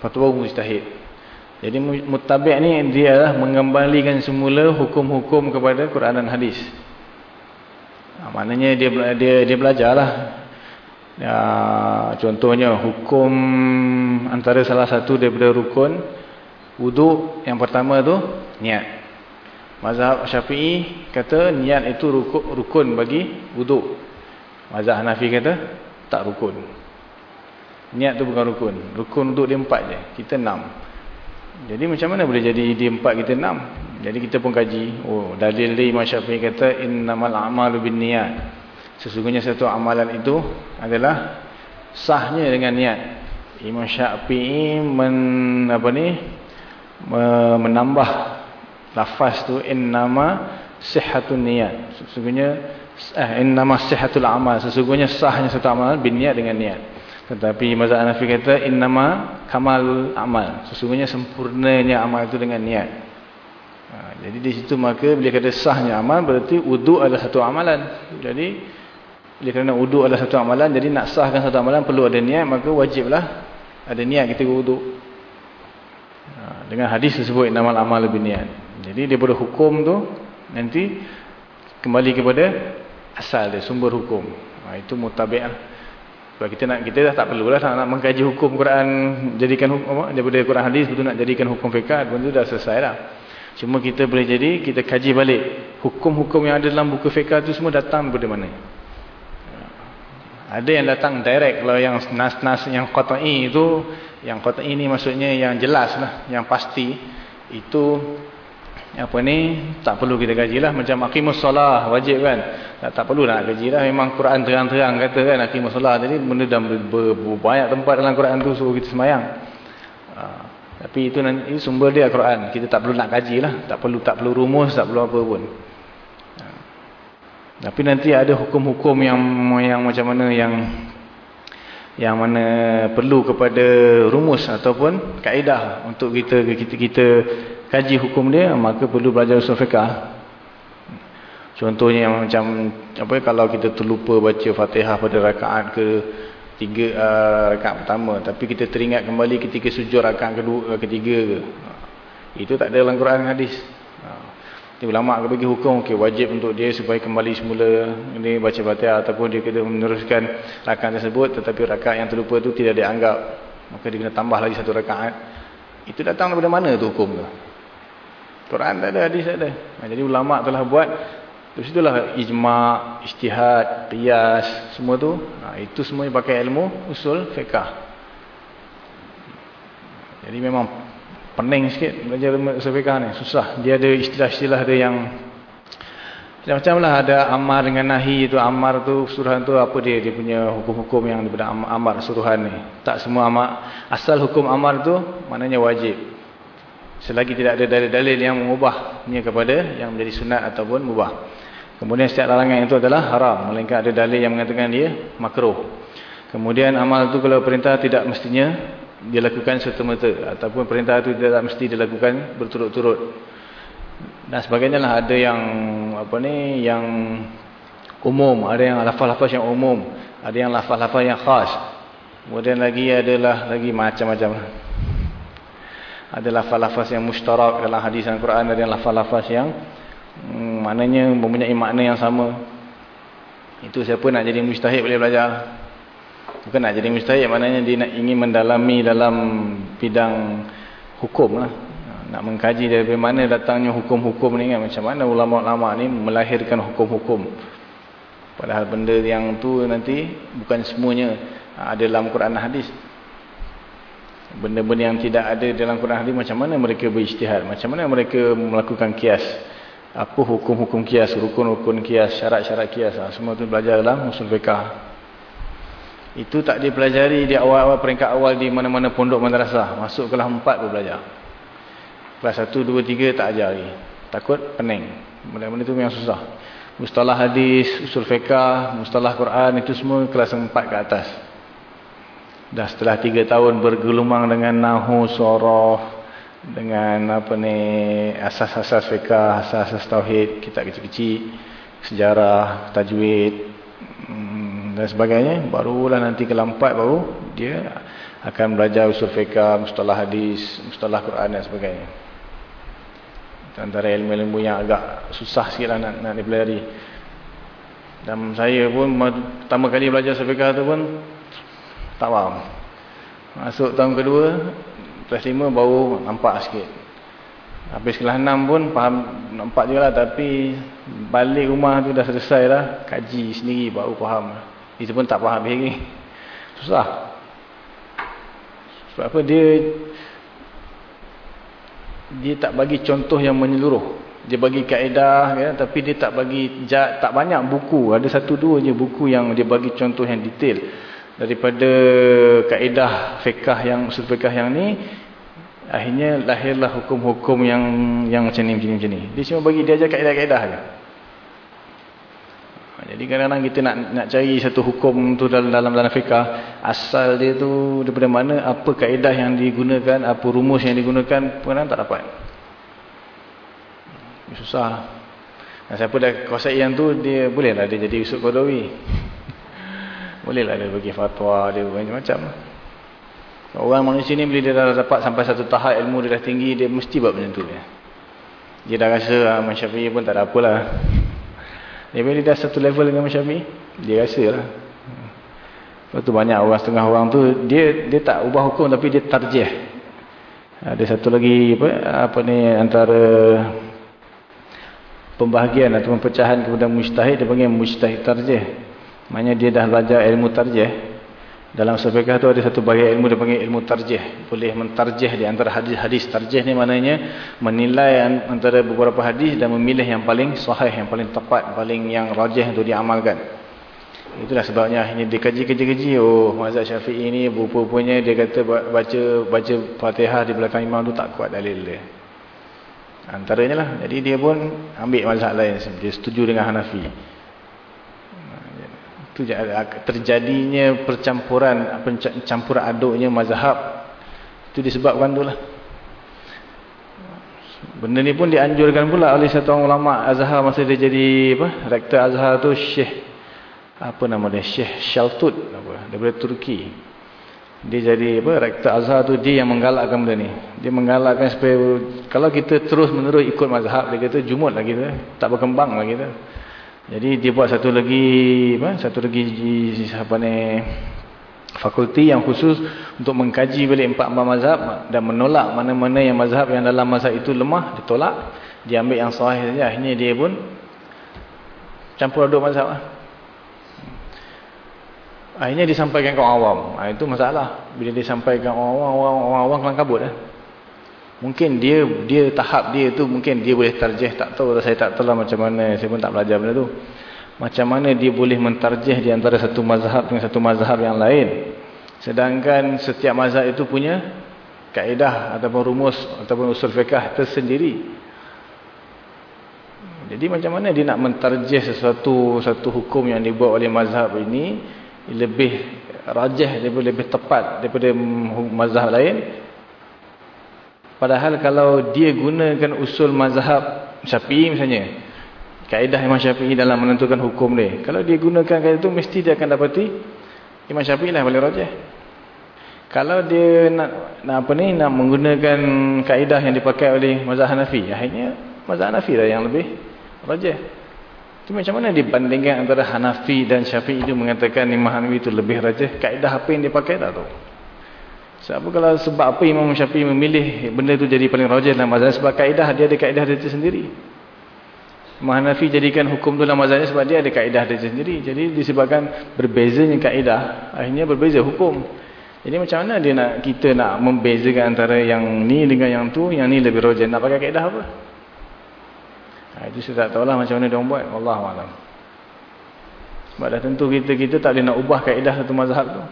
Lepas tu baru mujtahid. Jadi muttabi' ni dia adalah mengembalikan semula hukum-hukum kepada Quran dan hadis. Ha, maknanya dia dia dia belajarlah. Ya, contohnya hukum antara salah satu daripada rukun wuduk yang pertama tu niat. Mazhab Syafi'i kata niat itu rukun, bagi wuduk. Mazhab Hanafi kata tak rukun. Niat tu bukan rukun. Rukun untuk dia empat je. Kita enam. Jadi macam mana boleh jadi dia empat kita enam? Jadi kita pun kaji. Oh, dalil dia Imam Syafi'i kata innamal a'malu bin niat. Sesungguhnya satu amalan itu adalah sahnya dengan niat. Imam Syafi'i men, apa ni, menambah lafaz tu innama sihhatun niat sesungguhnya eh innama sihhatul amal. Sesungguhnya sahnya satu amalan niat dengan niat. Tetapi mazhab Hanafi kata innama kamal amal. Sesungguhnya sempurnanya amal itu dengan niat. Ha, jadi di situ maka bila kata sahnya amal berarti wudu adalah satu amalan. Jadi bila kerana wudu adalah satu amalan jadi nak sahkan satu amalan perlu ada niat maka wajiblah ada niat kita wudu dengan hadis tersebut innamal amal lebih niat jadi daripada hukum tu nanti kembali kepada asal dia, sumber hukum. Ha, itu mutabi' lah. Sebab kita nak kita dah tak perlulah nak, nak mengkaji hukum Quran jadikan hukum daripada Quran hadis betul nak jadikan hukum fiqh pun tu dah selesai dah. Cuma kita boleh jadi kita kaji balik hukum-hukum yang ada dalam buku fiqh tu semua datang daripada mana. Ada yang datang direct kalau yang nas-nas yang qat'i itu yang qat'i ni maksudnya yang jelas lah, yang pasti. Itu apa ni tak perlu kita kajilah macam aqimus solah wajib kan? Tak, tak perlu nak kajilah memang Quran terang-terang kata kan aqimus solah jadi benda dah banyak tempat dalam Quran tu suruh kita semayang. Ha, tapi itu nanti sumber dia Quran. Kita tak perlu nak kajilah tak perlu tak perlu rumus tak perlu apa pun. Ha. tapi nanti ada hukum-hukum yang yang macam mana yang yang mana perlu kepada rumus ataupun kaedah untuk kita kita kita kaji hukum dia maka perlu belajar usul fiqah contohnya yang macam apa kalau kita terlupa baca Fatihah pada rakaat ke tiga uh, rakaat pertama tapi kita teringat kembali ketika sujud rakaat kedua ketiga ke. Itu tak ada dalam Quran hadis uh, ulama akan bagi hukum okay, wajib untuk dia supaya kembali semula ini baca Fatihah ataupun dia kena meneruskan rakaat tersebut tetapi rakaat yang terlupa itu tidak dianggap maka dia kena tambah lagi satu rakaat itu datang daripada mana tu hukum tu Quran tak ada, hadis tak ada. Ha, jadi ulama telah buat terus itulah ijma', ijtihad, qiyas, semua tu. Ha, itu semuanya pakai ilmu usul fiqh. Jadi memang pening sikit. Belajar usul fiqh ni, susah. Dia ada istilah-istilah dia yang macam-macam lah ada amar dengan nahi itu amar tu suruhan tu apa dia? Dia punya hukum-hukum yang daripada amar suruhan ni. Tak semua amar asal hukum amar tu maknanya wajib. Selagi tidak ada dalil-dalil yang mengubahnya kepada yang menjadi sunat ataupun mubah. Kemudian setiap larangan itu adalah haram, melainkan ada dalil yang mengatakan dia makruh. Kemudian amal itu kalau perintah tidak mestinya dilakukan serta-merta. Ataupun perintah itu tidak mesti dilakukan berturut-turut. Dan sebagainya lah. Ada yang apa ni yang umum, ada yang lafaz-lafaz yang umum, ada yang lafaz-lafaz yang khas. Kemudian lagi adalah lagi macam-macam. Ada lafaz-lafaz yang mustarak dalam hadis Al-Quran. Ada lafaz-lafaz yang hmm, maknanya mempunyai makna yang sama. Itu siapa nak jadi mustahid boleh belajar Bukan nak jadi mustahid maknanya dia nak ingin mendalami dalam bidang hukum lah. Nak mengkaji dari mana datangnya hukum-hukum ni kan. Macam mana ulama-ulama ni melahirkan hukum-hukum. Padahal benda yang tu nanti bukan semuanya ada dalam Quran hadis. Benda-benda yang tidak ada dalam Quran hadis macam mana mereka berijtihad. Macam mana mereka melakukan kias. Apa hukum-hukum kias, rukun-rukun kias, syarat-syarat kias. Ha, semua tu belajar dalam usul fiqah. Itu tak dipelajari di awal-awal peringkat awal di mana-mana pondok madrasah. Masuk kelas 4 pun belajar. Kelas 1, 2, 3 tak ajar lagi. Takut pening. Benda-benda itu memang susah. Mustalah hadis, usul fiqah, mustalah Quran itu semua kelas 4 ke atas. Dah setelah 3 tahun bergelumang dengan nahu, soroh, dengan apa ni asas-asas fiqah, asas-asas tauhid, kitab kecil-kecil, sejarah, tajwid, dan sebagainya barulah nanti kelampat baru dia akan belajar usul fiqah, mustalah hadis, mustalah Quran dan sebagainya. Antara ilmu-ilmu yang agak susah sikit lah nak, nak dipelajari. Dan saya pun pertama kali belajar usul fiqah tu pun tak faham. Masuk tahun kedua, kelas lima baru nampak sikit. Habis kelas enam pun faham nampak juga lah tapi balik rumah tu dah selesai lah kaji sendiri baru faham lah. Itu pun tak faham lagi. Susah. Sebab apa dia dia tak bagi contoh yang menyeluruh. Dia bagi kaedah ya, tapi dia tak bagi tak banyak buku. Ada satu dua je buku yang dia bagi contoh yang detail. Daripada kaedah fiqah yang usul yang ni akhirnya lahirlah hukum-hukum yang yang macam ni macam ni macam ni. Dia cuma bagi dia ajar kaedah-kaedah je. Jadi kadang-kadang kita nak nak cari satu hukum tu dalam dalam dalam fikah, asal dia tu daripada mana, apa kaedah yang digunakan, apa rumus yang digunakan, pun tak dapat. Susah. Nah, siapa dah kuasai yang tu, dia bolehlah dia jadi usuk Qadawi. bolehlah dia bagi fatwa, dia macam-macam. Orang manusia ni bila dia dah dapat sampai satu tahap ilmu dia dah tinggi, dia mesti buat macam tu. Dia dah rasa ah, Syafi'i pun tak ada apalah. Dia bila dah satu level dengan Syafi'i, dia rasa lah. Lepas tu banyak orang setengah orang tu, dia dia tak ubah hukum tapi dia tarjih. Ada satu lagi apa, apa ni antara pembahagian atau pecahan kepada mujtahid, dia panggil mujtahid tarjih. Maknanya dia dah belajar ilmu tarjih. Dalam sefiqah tu ada satu bahagian ilmu dia panggil ilmu tarjih. Boleh mentarjih di antara hadis-hadis. Tarjih ni maknanya menilai antara beberapa hadis dan memilih yang paling sahih, yang paling tepat, paling yang rajih untuk diamalkan. Itulah sebabnya ini dikaji-kaji-kaji. Oh, mazhab Syafi'i ni rupa-rupanya dia kata baca baca Fatihah di belakang imam tu tak kuat dalil dia. Antaranya lah. Jadi dia pun ambil mazhab lain. Dia setuju dengan Hanafi itu terjadinya percampuran campur aduknya mazhab itu disebabkan itulah benda ni pun dianjurkan pula oleh satu orang ulama Azhar masa dia jadi apa rektor Azhar tu Syekh apa nama dia Syekh Shaltut apa daripada Turki. Dia jadi apa rektor Azhar tu dia yang menggalakkan benda ni. Dia menggalakkan supaya kalau kita terus menerus ikut mazhab dia kata jumut lah kita tak berkembang lah kita jadi dia buat satu lagi apa? Satu lagi apa ni fakulti yang khusus untuk mengkaji balik empat-empat mazhab dan menolak mana-mana yang mazhab yang dalam mazhab itu lemah ditolak, dia ambil yang sahih saja. Akhirnya dia pun campur aduk mazhab lah. Akhirnya disampaikan ke orang awam. Ha, itu masalah. Bila disampaikan orang awam, orang awam kelang kabut lah. Mungkin dia dia tahap dia tu mungkin dia boleh tarjih tak tahu saya tak tahu lah macam mana saya pun tak belajar benda tu. Macam mana dia boleh mentarjih di antara satu mazhab dengan satu mazhab yang lain. Sedangkan setiap mazhab itu punya kaedah ataupun rumus ataupun usul fiqah tersendiri. Jadi macam mana dia nak mentarjih sesuatu satu hukum yang dibuat oleh mazhab ini lebih rajih lebih lebih tepat daripada mazhab lain Padahal kalau dia gunakan usul mazhab syafi'i misalnya. Kaedah Imam Syafi'i dalam menentukan hukum dia. Kalau dia gunakan kaedah itu mesti dia akan dapati Imam Syafi'i lah boleh rajah. Kalau dia nak, nak apa ni nak menggunakan kaedah yang dipakai oleh mazhab Hanafi. Akhirnya mazhab Hanafi lah yang lebih rajah. Itu macam mana dibandingkan antara Hanafi dan Syafi'i itu mengatakan Imam Hanafi itu lebih rajah. Kaedah apa yang dia pakai tak tahu. Sebab kalau sebab apa Imam Syafi'i memilih benda itu jadi paling rajah dalam mazhab sebab kaedah dia ada kaedah dia sendiri. Imam Hanafi jadikan hukum itu dalam mazhabnya sebab dia ada kaedah dia sendiri. Jadi disebabkan berbezanya kaedah, akhirnya berbeza hukum. Jadi macam mana dia nak kita nak membezakan antara yang ni dengan yang tu, yang ni lebih rajah nak pakai kaedah apa? Ha, itu saya tak tahulah macam mana dia buat. Wallahualam. Sebab dah tentu kita kita tak boleh nak ubah kaedah satu mazhab tu.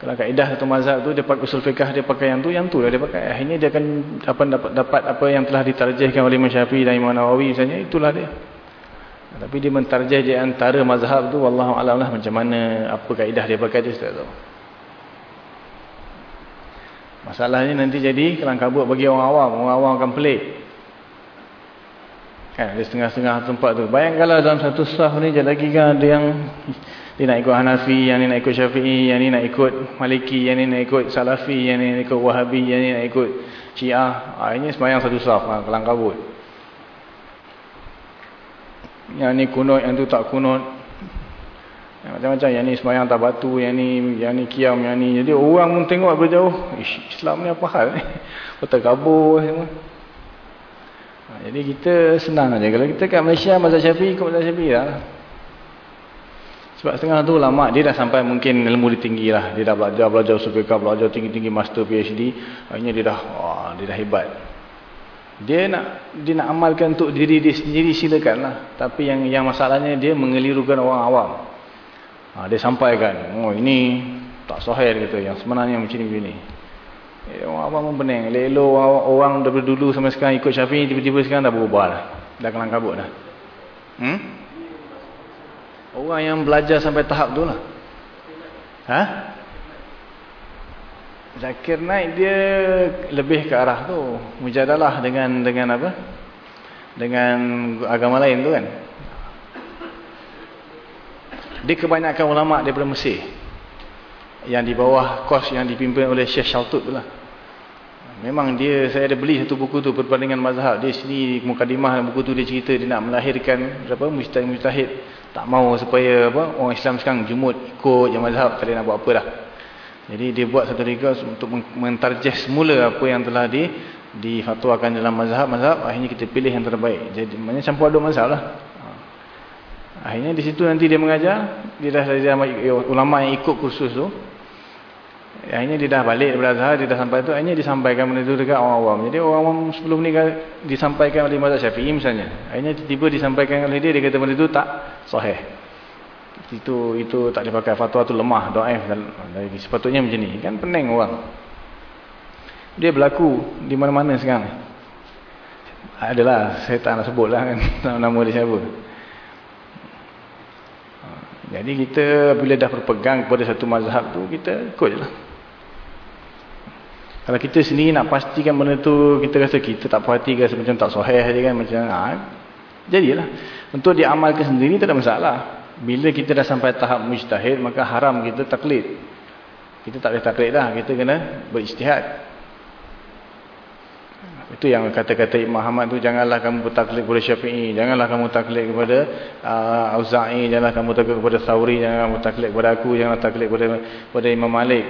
Kalau kaedah satu mazhab tu dia pakai usul fiqah dia pakai yang tu, yang tu lah dia pakai. Akhirnya dia akan dapat dapat, dapat apa yang telah ditarjihkan oleh Imam Syafi'i dan Imam Nawawi misalnya, itulah dia. Tapi dia mentarjih di antara mazhab tu wallahu alam lah macam mana apa kaedah dia pakai dia tak tahu. Masalahnya nanti jadi kelang kabut bagi orang awam, orang awam akan pelik. Kan, di setengah-setengah tempat tu. Bayangkanlah dalam satu sah ni je lagi kan ada yang dia nak ikut Hanafi, yang ni nak ikut Syafi'i, yang ni nak ikut Maliki, yang ni nak ikut Salafi, yang ni nak ikut Wahabi, yang ni nak ikut Syiah. Ini semayang satu saf, ha, kelang kabut. Yang ni kunut, yang tu tak kunut. Macam-macam, yang ni semayang tak batu, yang ni yang ni kiam, yang ni. Jadi orang pun tengok berjauh, Ish, Islam ni apa hal ni? Betul kabur semua. Ha, jadi kita senang aja. Kalau kita kat Malaysia, mazhab Syafi'i, ikut mazhab Syafi'i lah. Sebab setengah tu lama dia dah sampai mungkin ilmu dia tinggi lah. Dia dah belajar, belajar SPK, belajar tinggi-tinggi master PhD. Akhirnya dia dah, wah, dia dah hebat. Dia nak dia nak amalkan untuk diri dia sendiri silakan lah. Tapi yang yang masalahnya dia mengelirukan orang awam. Ha, dia sampaikan, oh ini tak sahih gitu. Yang sebenarnya macam ni. Eh, orang awam pun pening. Lelo orang, orang daripada dulu sampai sekarang ikut Syafi'i, tiba-tiba sekarang dah berubah lah. Dah kelang kabut dah. Hmm? Orang yang belajar sampai tahap tu lah. Ha? Zakir naik dia lebih ke arah tu. Mujadalah dengan dengan apa? Dengan agama lain tu kan. Dia kebanyakan ulama daripada Mesir. Yang di bawah kos yang dipimpin oleh Syekh Shaltut tu lah. Memang dia, saya ada beli satu buku tu perbandingan mazhab. Dia sini mukadimah buku tu dia cerita dia nak melahirkan apa mustahid-mustahid tak mau supaya apa orang Islam sekarang jumut ikut yang mazhab tak nak buat apa dah. Jadi dia buat satu riga untuk mentarjih semula apa yang telah di difatwakan dalam mazhab-mazhab akhirnya kita pilih yang terbaik. Jadi maknanya campur aduk mazhab lah. Akhirnya di situ nanti dia mengajar, dia dah ulama yang ikut kursus tu Akhirnya dia dah balik daripada Azhar, dia dah sampai tu, akhirnya disampaikan benda tu dekat orang awam. Jadi orang awam sebelum ni kan disampaikan oleh mazhab Syafi'i misalnya. Akhirnya tiba-tiba disampaikan oleh dia, dia kata benda tu tak sahih. Itu itu tak dipakai fatwa tu lemah, dan sepatutnya macam ni. Kan pening orang. Dia berlaku di mana-mana sekarang. Adalah saya tak nak sebutlah kan nama dia siapa. Jadi kita bila dah berpegang kepada satu mazhab tu kita ikut jelah. Kalau kita sendiri nak pastikan benda tu kita rasa kita tak puas hati rasa macam tak sahih je kan macam ha, jadilah. Untuk diamalkan sendiri tak ada masalah. Bila kita dah sampai tahap mujtahid maka haram kita taklid. Kita tak boleh taklid dah, kita kena berijtihad. Itu yang kata-kata Imam Ahmad tu janganlah kamu bertaklid kepada Syafi'i, janganlah kamu taklid kepada uh, Auza'i, janganlah kamu taklid kepada Thawri, janganlah kamu taklid kepada aku, janganlah taklid kepada kepada Imam Malik.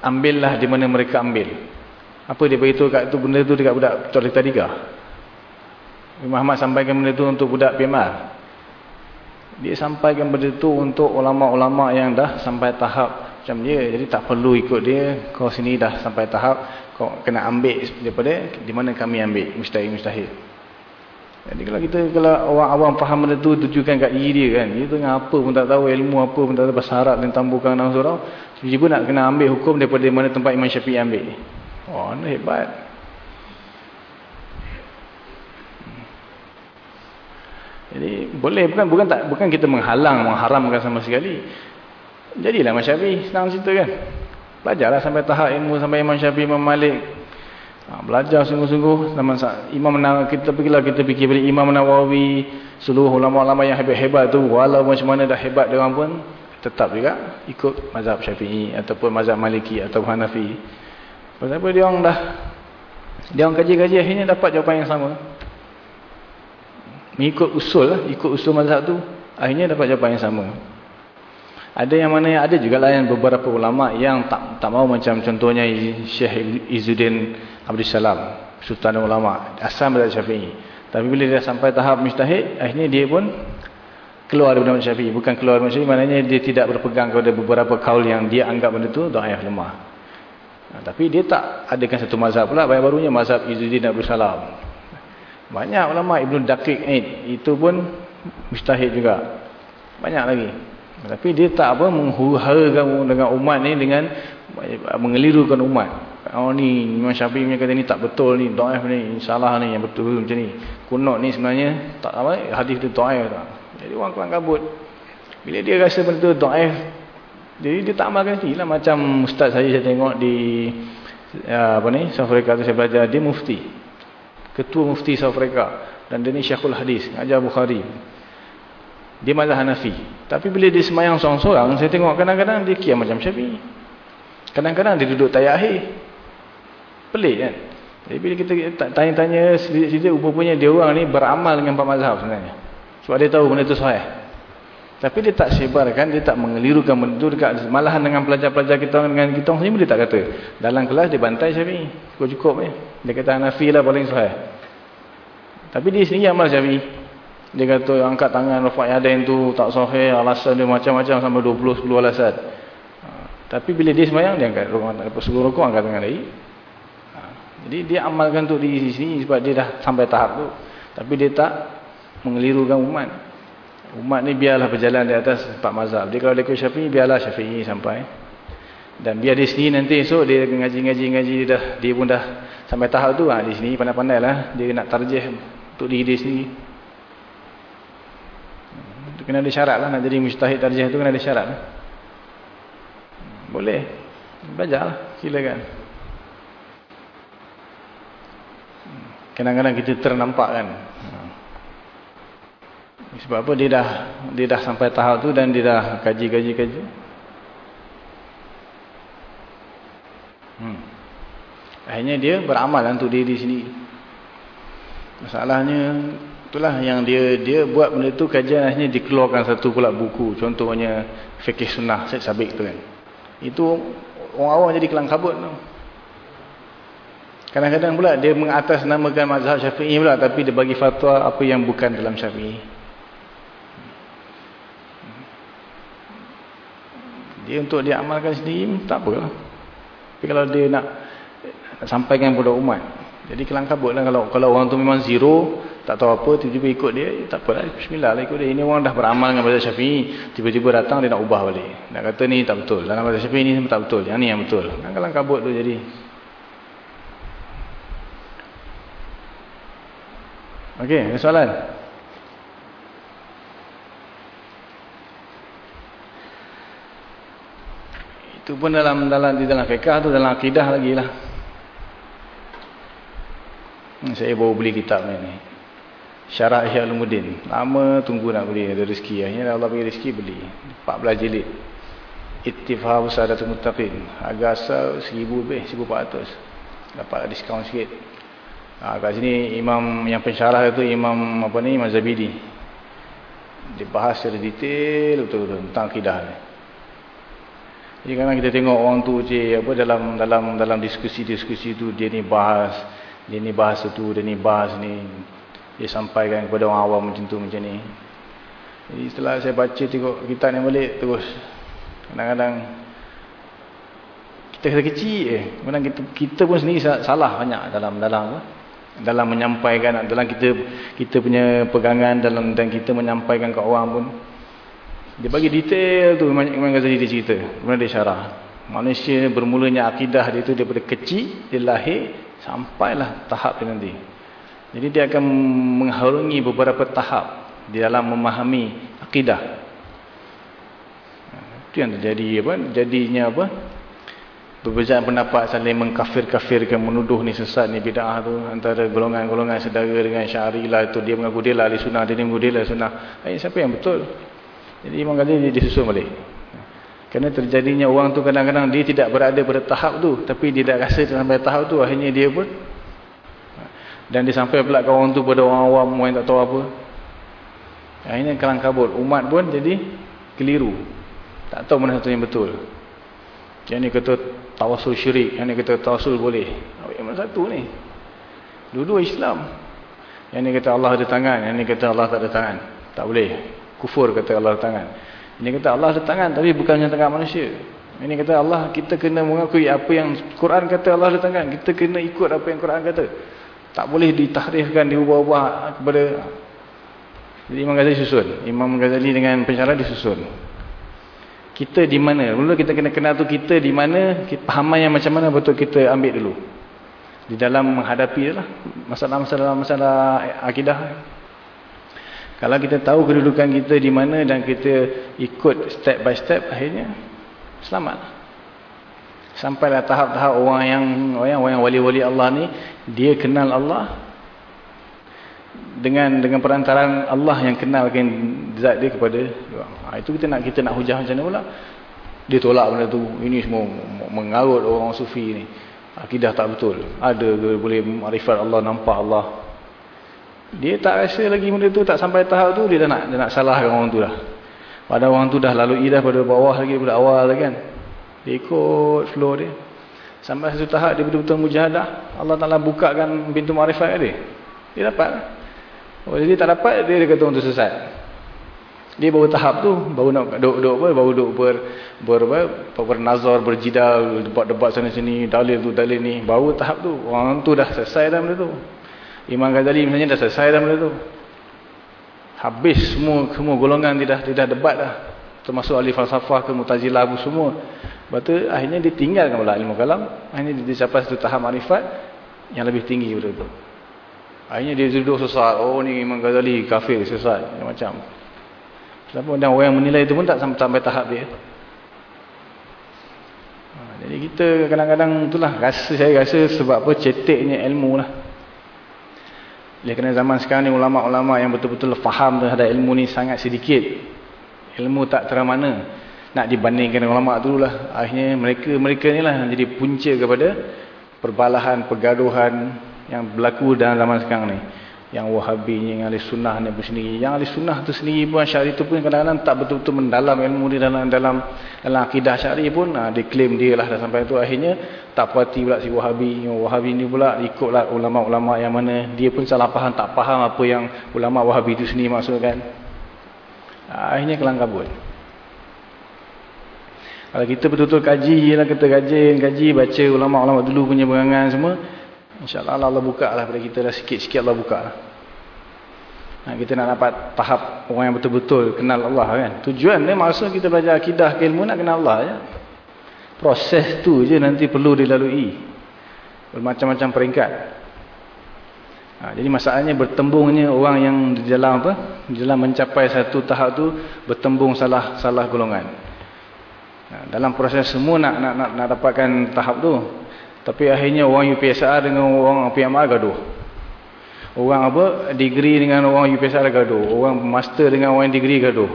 Ambillah di mana mereka ambil. Apa dia beritahu kat tu benda tu dekat budak Tok Tadika. Imam Ahmad sampaikan benda tu untuk budak PMR. Dia sampaikan benda tu untuk ulama-ulama yang dah sampai tahap macam dia. Jadi tak perlu ikut dia. Kau sini dah sampai tahap kau kena ambil daripada di mana kami ambil mustahil-mustahil. Jadi kalau kita kalau orang awam faham benda tu tujukan kat diri dia kan. Dia tengah apa pun tak tahu ilmu apa pun tak tahu bahasa Arab dan tambuhkan dalam surau. Tiba-tiba nak kena ambil hukum daripada mana tempat Imam Syafi'i ambil. Oh, ni hebat. Jadi boleh bukan bukan tak bukan kita menghalang mengharamkan sama sekali. Jadilah Imam Syafi'i senang cerita kan. Belajarlah sampai tahap ilmu sampai Imam Syafi'i, Imam Malik. Ha, belajar sungguh-sungguh. Imam kita pergilah kita fikir pada Imam Nawawi, seluruh ulama-ulama yang hebat-hebat tu, walau macam mana dah hebat dia pun tetap juga ikut mazhab Syafi'i ataupun mazhab Maliki atau Hanafi. Pasal apa dia orang dah dia orang kaji-kaji akhirnya dapat jawapan yang sama. mengikut usul lah, ikut usul mazhab tu, akhirnya dapat jawapan yang sama. Ada yang mana ada juga lah yang beberapa ulama yang tak tak mau macam contohnya Syekh Izzuddin Abdul Salam, sultan ulama asal mazhab Syafi'i. Tapi bila dia sampai tahap mujtahid, akhirnya dia pun keluar dari mazhab Syafi'i. Bukan keluar dari Syafi'i, maknanya dia tidak berpegang kepada beberapa kaul yang dia anggap benda tu dhaif lemah. Ha, tapi dia tak adakan satu mazhab pula, baru-barunya mazhab Izzuddin Abdul Salam. Banyak ulama Ibnu Daqiq itu pun mujtahid juga. Banyak lagi. Tapi dia tak apa menghurakan dengan umat ni dengan mengelirukan umat. Oh ni Imam Syafi'i punya kata ni tak betul ni, dhaif ni, salah ni yang betul macam ni. Kunut ni sebenarnya tak apa hadis tu dhaif tak. Jadi orang kelang kabut. Bila dia rasa benda tu dhaif, jadi dia tak amalkan sendiri lah macam ustaz saya saya tengok di apa ni, South Africa tu saya belajar dia mufti. Ketua mufti South Africa dan dia ni Syekhul Hadis, ngajar Bukhari. Dia mazhab Hanafi. Tapi bila dia semayang seorang-seorang, saya tengok kadang-kadang dia kiam macam Syafi'i. Kadang-kadang dia duduk tayak akhir. Pelik kan? Jadi bila kita tanya-tanya sedikit-sedikit, rupanya dia orang ni beramal dengan empat mazhab sebenarnya. Sebab dia tahu benda itu sahih. Tapi dia tak sebarkan, dia tak mengelirukan benda itu dekat malahan dengan pelajar-pelajar kita dengan kita orang sendiri dia tak kata. Dalam kelas dia bantai Syafi'i. Cukup-cukup ni. Dia kata Hanafi lah paling sahih. Tapi dia sendiri amal Syafi'i. Dia kata angkat tangan Rafat Yadain tu tak sahih, alasan dia macam-macam sampai 20 10 alasan. Ha, tapi bila dia sembahyang dia angkat rukuk seluruh rukuk angkat tangan lagi. Ha, jadi dia amalkan tu di sini sebab dia dah sampai tahap tu. Tapi dia tak mengelirukan umat. Umat ni biarlah berjalan di atas empat mazhab. Dia kalau dia ke Syafi'i biarlah Syafi'i sampai. Dan biar di sini nanti esok dia ngaji-ngaji-ngaji dia dah dia pun dah sampai tahap tu ha, di sini pandai-pandailah dia nak tarjih untuk diri dia sendiri. Kena ada syarat lah. Nak jadi mujtahid tarjah itu kena ada syarat lah. Boleh. Belajar lah. Silakan. Kadang-kadang kita ternampak kan. Sebab apa dia dah dia dah sampai tahap tu dan dia dah kaji-kaji-kaji. Hmm. Akhirnya dia beramal untuk diri sini. Masalahnya Itulah yang dia dia buat benda tu kajian akhirnya dikeluarkan satu pula buku. Contohnya fikih sunnah Syed Sabik tu kan. Itu orang awam jadi kelang kabut tu. Kadang-kadang pula dia mengatasnamakan mazhab syafi'i pula. Tapi dia bagi fatwa apa yang bukan dalam syafi'i. Dia untuk dia amalkan sendiri tak apalah. Tapi kalau dia nak, nak sampaikan kepada umat. Jadi kelang kabut lah kalau, kalau orang tu memang zero tak tahu apa tiba-tiba ikut dia eh, tak apalah bismillah lah ikut dia. Ini orang dah beramal dengan bahasa syafi'i tiba-tiba datang dia nak ubah balik. Nak kata ni tak betul. Dalam bahasa syafi'i ni tak betul. Yang ni yang betul. Kan kalang kabut tu jadi. Ok ada soalan itu pun dalam dalam di dalam fiqah tu dalam akidah lagi lah saya baru beli kitab ni Syarah Ihya Ulumuddin. Lama tunggu nak beli ada rezeki. Akhirnya Allah bagi rezeki beli. 14 jilid. Ittifah Usadatul Muttaqin. Harga asal 1000 lebih, 1400. Dapat diskaun sikit. Ha, kat sini imam yang pensyarah itu imam apa ni Imam Zabidi. Dia bahas secara detail betul-betul tentang akidah ni. Jadi kadang kita tengok orang tu je apa dalam dalam dalam diskusi-diskusi tu dia ni bahas dia ni bahas tu dia ni bahas ni. Dia sampaikan kepada orang awam macam tu macam ni. Jadi setelah saya baca tengok kita ni balik terus. Kadang-kadang kita kata kecil eh kadang kita, kita pun sendiri salah banyak dalam dalam dalam menyampaikan dalam kita kita punya pegangan dalam dan kita menyampaikan ke orang pun dia bagi detail tu memang Ghazali dia cerita kemudian dia syarah manusia bermulanya akidah dia tu daripada kecil dia lahir sampailah tahap dia nanti jadi dia akan mengharungi beberapa tahap di dalam memahami akidah. Itu yang terjadi apa? Jadinya apa? Perbezaan pendapat saling mengkafir-kafirkan menuduh ni sesat ni bid'ah tu antara golongan-golongan saudara dengan syari lah itu dia mengaku dia lah ahli sunnah dia mengaku dia lah sunnah. Eh, siapa yang betul? Jadi Imam Ghazali dia disusun balik. Kerana terjadinya orang tu kadang-kadang dia tidak berada pada tahap tu tapi dia dah rasa sampai tahap tu akhirnya dia pun dan dia sampai pula kawan tu pada orang awam orang tak tahu apa. Akhirnya kelang kabut. Umat pun jadi keliru. Tak tahu mana satu yang betul. Yang ni kata tawasul syirik. Yang ni kata tawasul boleh. Yang mana satu ni? Dua-dua Islam. Yang ni kata Allah ada tangan. Yang ni kata Allah tak ada tangan. Tak boleh. Kufur kata Allah tangan. Ini kata Allah tangan. Tapi bukan yang tangan manusia. Ini kata Allah kita kena mengakui apa yang Quran kata Allah tangan. Kita kena ikut apa yang Quran kata. Tak boleh ditahrifkan, diubah-ubah kepada jadi Imam Ghazali susun. Imam Ghazali dengan pensyarah disusun. Kita di mana? Mula kita kena kenal tu kita di mana, pahaman yang macam mana betul kita ambil dulu. Di dalam menghadapi lah masalah-masalah masalah akidah. Kalau kita tahu kedudukan kita di mana dan kita ikut step by step akhirnya selamat. Sampailah tahap-tahap orang yang orang yang wali-wali Allah ni dia kenal Allah dengan dengan perantaran Allah yang kenalkan zat dia kepada ha, itu kita nak kita nak hujah macam mana pula? Dia tolak benda tu ini semua mengarut orang sufi ni. Akidah tak betul. Ada ke boleh marifat Allah nampak Allah dia tak rasa lagi benda tu tak sampai tahap tu dia dah nak dia nak salahkan orang tu dah pada orang tu dah lalu dah pada bawah lagi pada awal lagi kan dia ikut flow dia sampai satu tahap dia betul-betul mujahadah Allah Ta'ala bukakan pintu marifat dia dia dapat Oh, jadi tak dapat dia, dia kata untuk sesat. Dia baru tahap tu, baru nak duk-duk apa, baru duk ber ber apa, bernazar, berjidal, debat-debat sana sini, dalil tu, dalil ni, baru tahap tu. Orang tu dah selesai dah benda tu. Imam Ghazali misalnya dah selesai dah benda tu. Habis semua semua golongan dia dah dia dah debat dah. Termasuk ahli falsafah ke Mu'tazilah pun semua. Lepas tu akhirnya dia tinggalkan pula ilmu kalam, akhirnya dia capai satu tahap marifat yang lebih tinggi daripada tu. Akhirnya dia duduk sesat. Oh ni Imam Ghazali kafir sesat. Macam. Dan orang yang menilai itu pun tak sampai, sampai tahap dia. Ha, jadi kita kadang-kadang itulah rasa saya rasa sebab apa ceteknya ilmu lah. Oleh kerana zaman sekarang ni ulama-ulama yang betul-betul faham terhadap ilmu ni sangat sedikit. Ilmu tak teramana. Nak dibandingkan dengan ulama tu lah. Akhirnya mereka mereka ni lah jadi punca kepada perbalahan, pergaduhan, yang berlaku dalam zaman sekarang ni yang wahabi yang ahli sunnah ni sendiri. Yang ahli sunnah tu sendiri pun syari tu pun kadang-kadang tak betul-betul mendalam ilmu di dalam dalam dalam akidah syari pun ha, dia claim dia lah dah sampai tu. Akhirnya tak puati pula si wahabi. Wahabi ni pula ikutlah ulama-ulama yang mana dia pun salah faham tak faham apa yang ulama wahabi tu sendiri maksudkan. Ha, akhirnya kelang kabut. Kalau kita betul-betul kaji lah kita kaji, kaji baca ulama-ulama dulu punya berangan semua InsyaAllah Allah, Allah buka lah pada kita dah sikit-sikit Allah buka lah. Nah, kita nak dapat tahap orang yang betul-betul kenal Allah kan. Tujuan ni maksud kita belajar akidah ke ilmu nak kenal Allah ya. Proses tu je nanti perlu dilalui. Bermacam-macam peringkat. Nah, jadi masalahnya bertembungnya orang yang di dalam apa? Di dalam mencapai satu tahap tu bertembung salah salah golongan. Nah, dalam proses semua nak nak nak, nak dapatkan tahap tu tapi akhirnya orang UPSR dengan orang PMR gaduh. Orang apa degree dengan orang UPSR gaduh. Orang master dengan orang degree gaduh.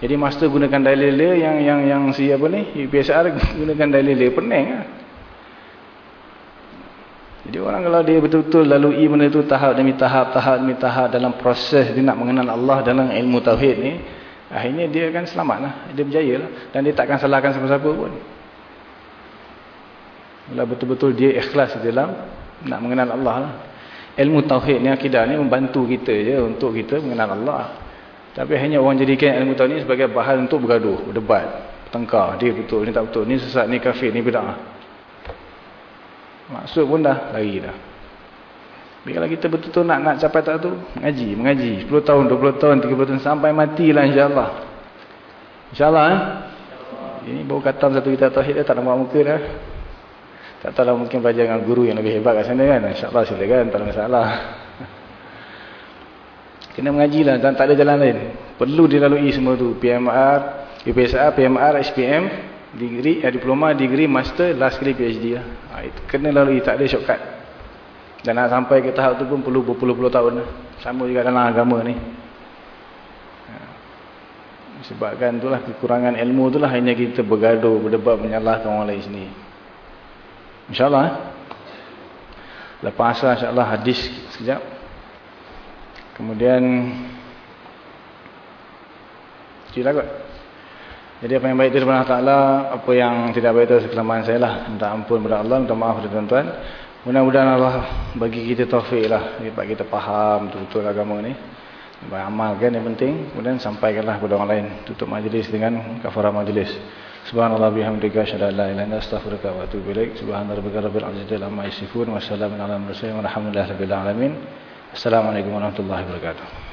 Jadi master gunakan dalil dia yang yang yang si apa ni UPSR gunakan dalil dia pening lah. Jadi orang kalau dia betul-betul lalui benda tu tahap demi tahap, tahap demi tahap dalam proses dia nak mengenal Allah dalam ilmu tauhid ni, akhirnya dia akan selamatlah, dia berjaya lah dan dia takkan salahkan siapa-siapa pun. Kalau betul-betul dia ikhlas dalam nak mengenal Allah lah. Ilmu tauhid ni akidah ni membantu kita je untuk kita mengenal Allah. Tapi hanya orang jadikan ilmu tauhid ni sebagai bahan untuk bergaduh, berdebat, bertengkar. Dia betul, ni tak betul. Ni sesat, ni kafir, ni bid'ah. Maksud pun dah lari dah. Tapi kalau kita betul-betul nak nak capai tak tu, mengaji, mengaji. 10 tahun, 20 tahun, 30 tahun sampai matilah insya-Allah. Insya-Allah eh. Ini baru kata satu kita tauhid dia tak nampak muka dah. Tak tahu lah mungkin belajar dengan guru yang lebih hebat kat sana kan. InsyaAllah silakan. Tak ada masalah. Kena mengaji lah. Tak ada jalan lain. Perlu dilalui semua tu. PMR, UPSA, PMR, SPM, degree, eh, diploma, degree, master, last kali PhD lah. Ha, itu kena lalui. Tak ada shortcut. Dan nak sampai ke tahap tu pun perlu berpuluh-puluh tahun lah. Sama juga dalam agama ni. Ha. Sebabkan itulah kekurangan ilmu itulah hanya kita bergaduh, berdebat, menyalahkan orang lain sini. InsyaAllah. Eh? Lepas asal insyaAllah hadis sekejap. Kemudian. Cilah kot. Jadi apa yang baik itu Allah Ta'ala, apa yang tidak baik itu kesalahan saya lah. Minta ampun kepada Allah, minta maaf kepada tuan-tuan. Mudah-mudahan Allah bagi kita taufik lah. Sebab kita faham betul-betul agama ni. Beramalkan yang penting. Kemudian sampaikanlah kepada orang lain. Tutup majlis dengan kafarah majlis. Subhanallah bihamdika syada la ilaha illa astaghfiruka wa atubu ilaik. Subhana rabbika rabbil izzati amma yasifun wa salamun ala mursalin walhamdulillahi rabbil alamin. Assalamualaikum warahmatullahi wabarakatuh.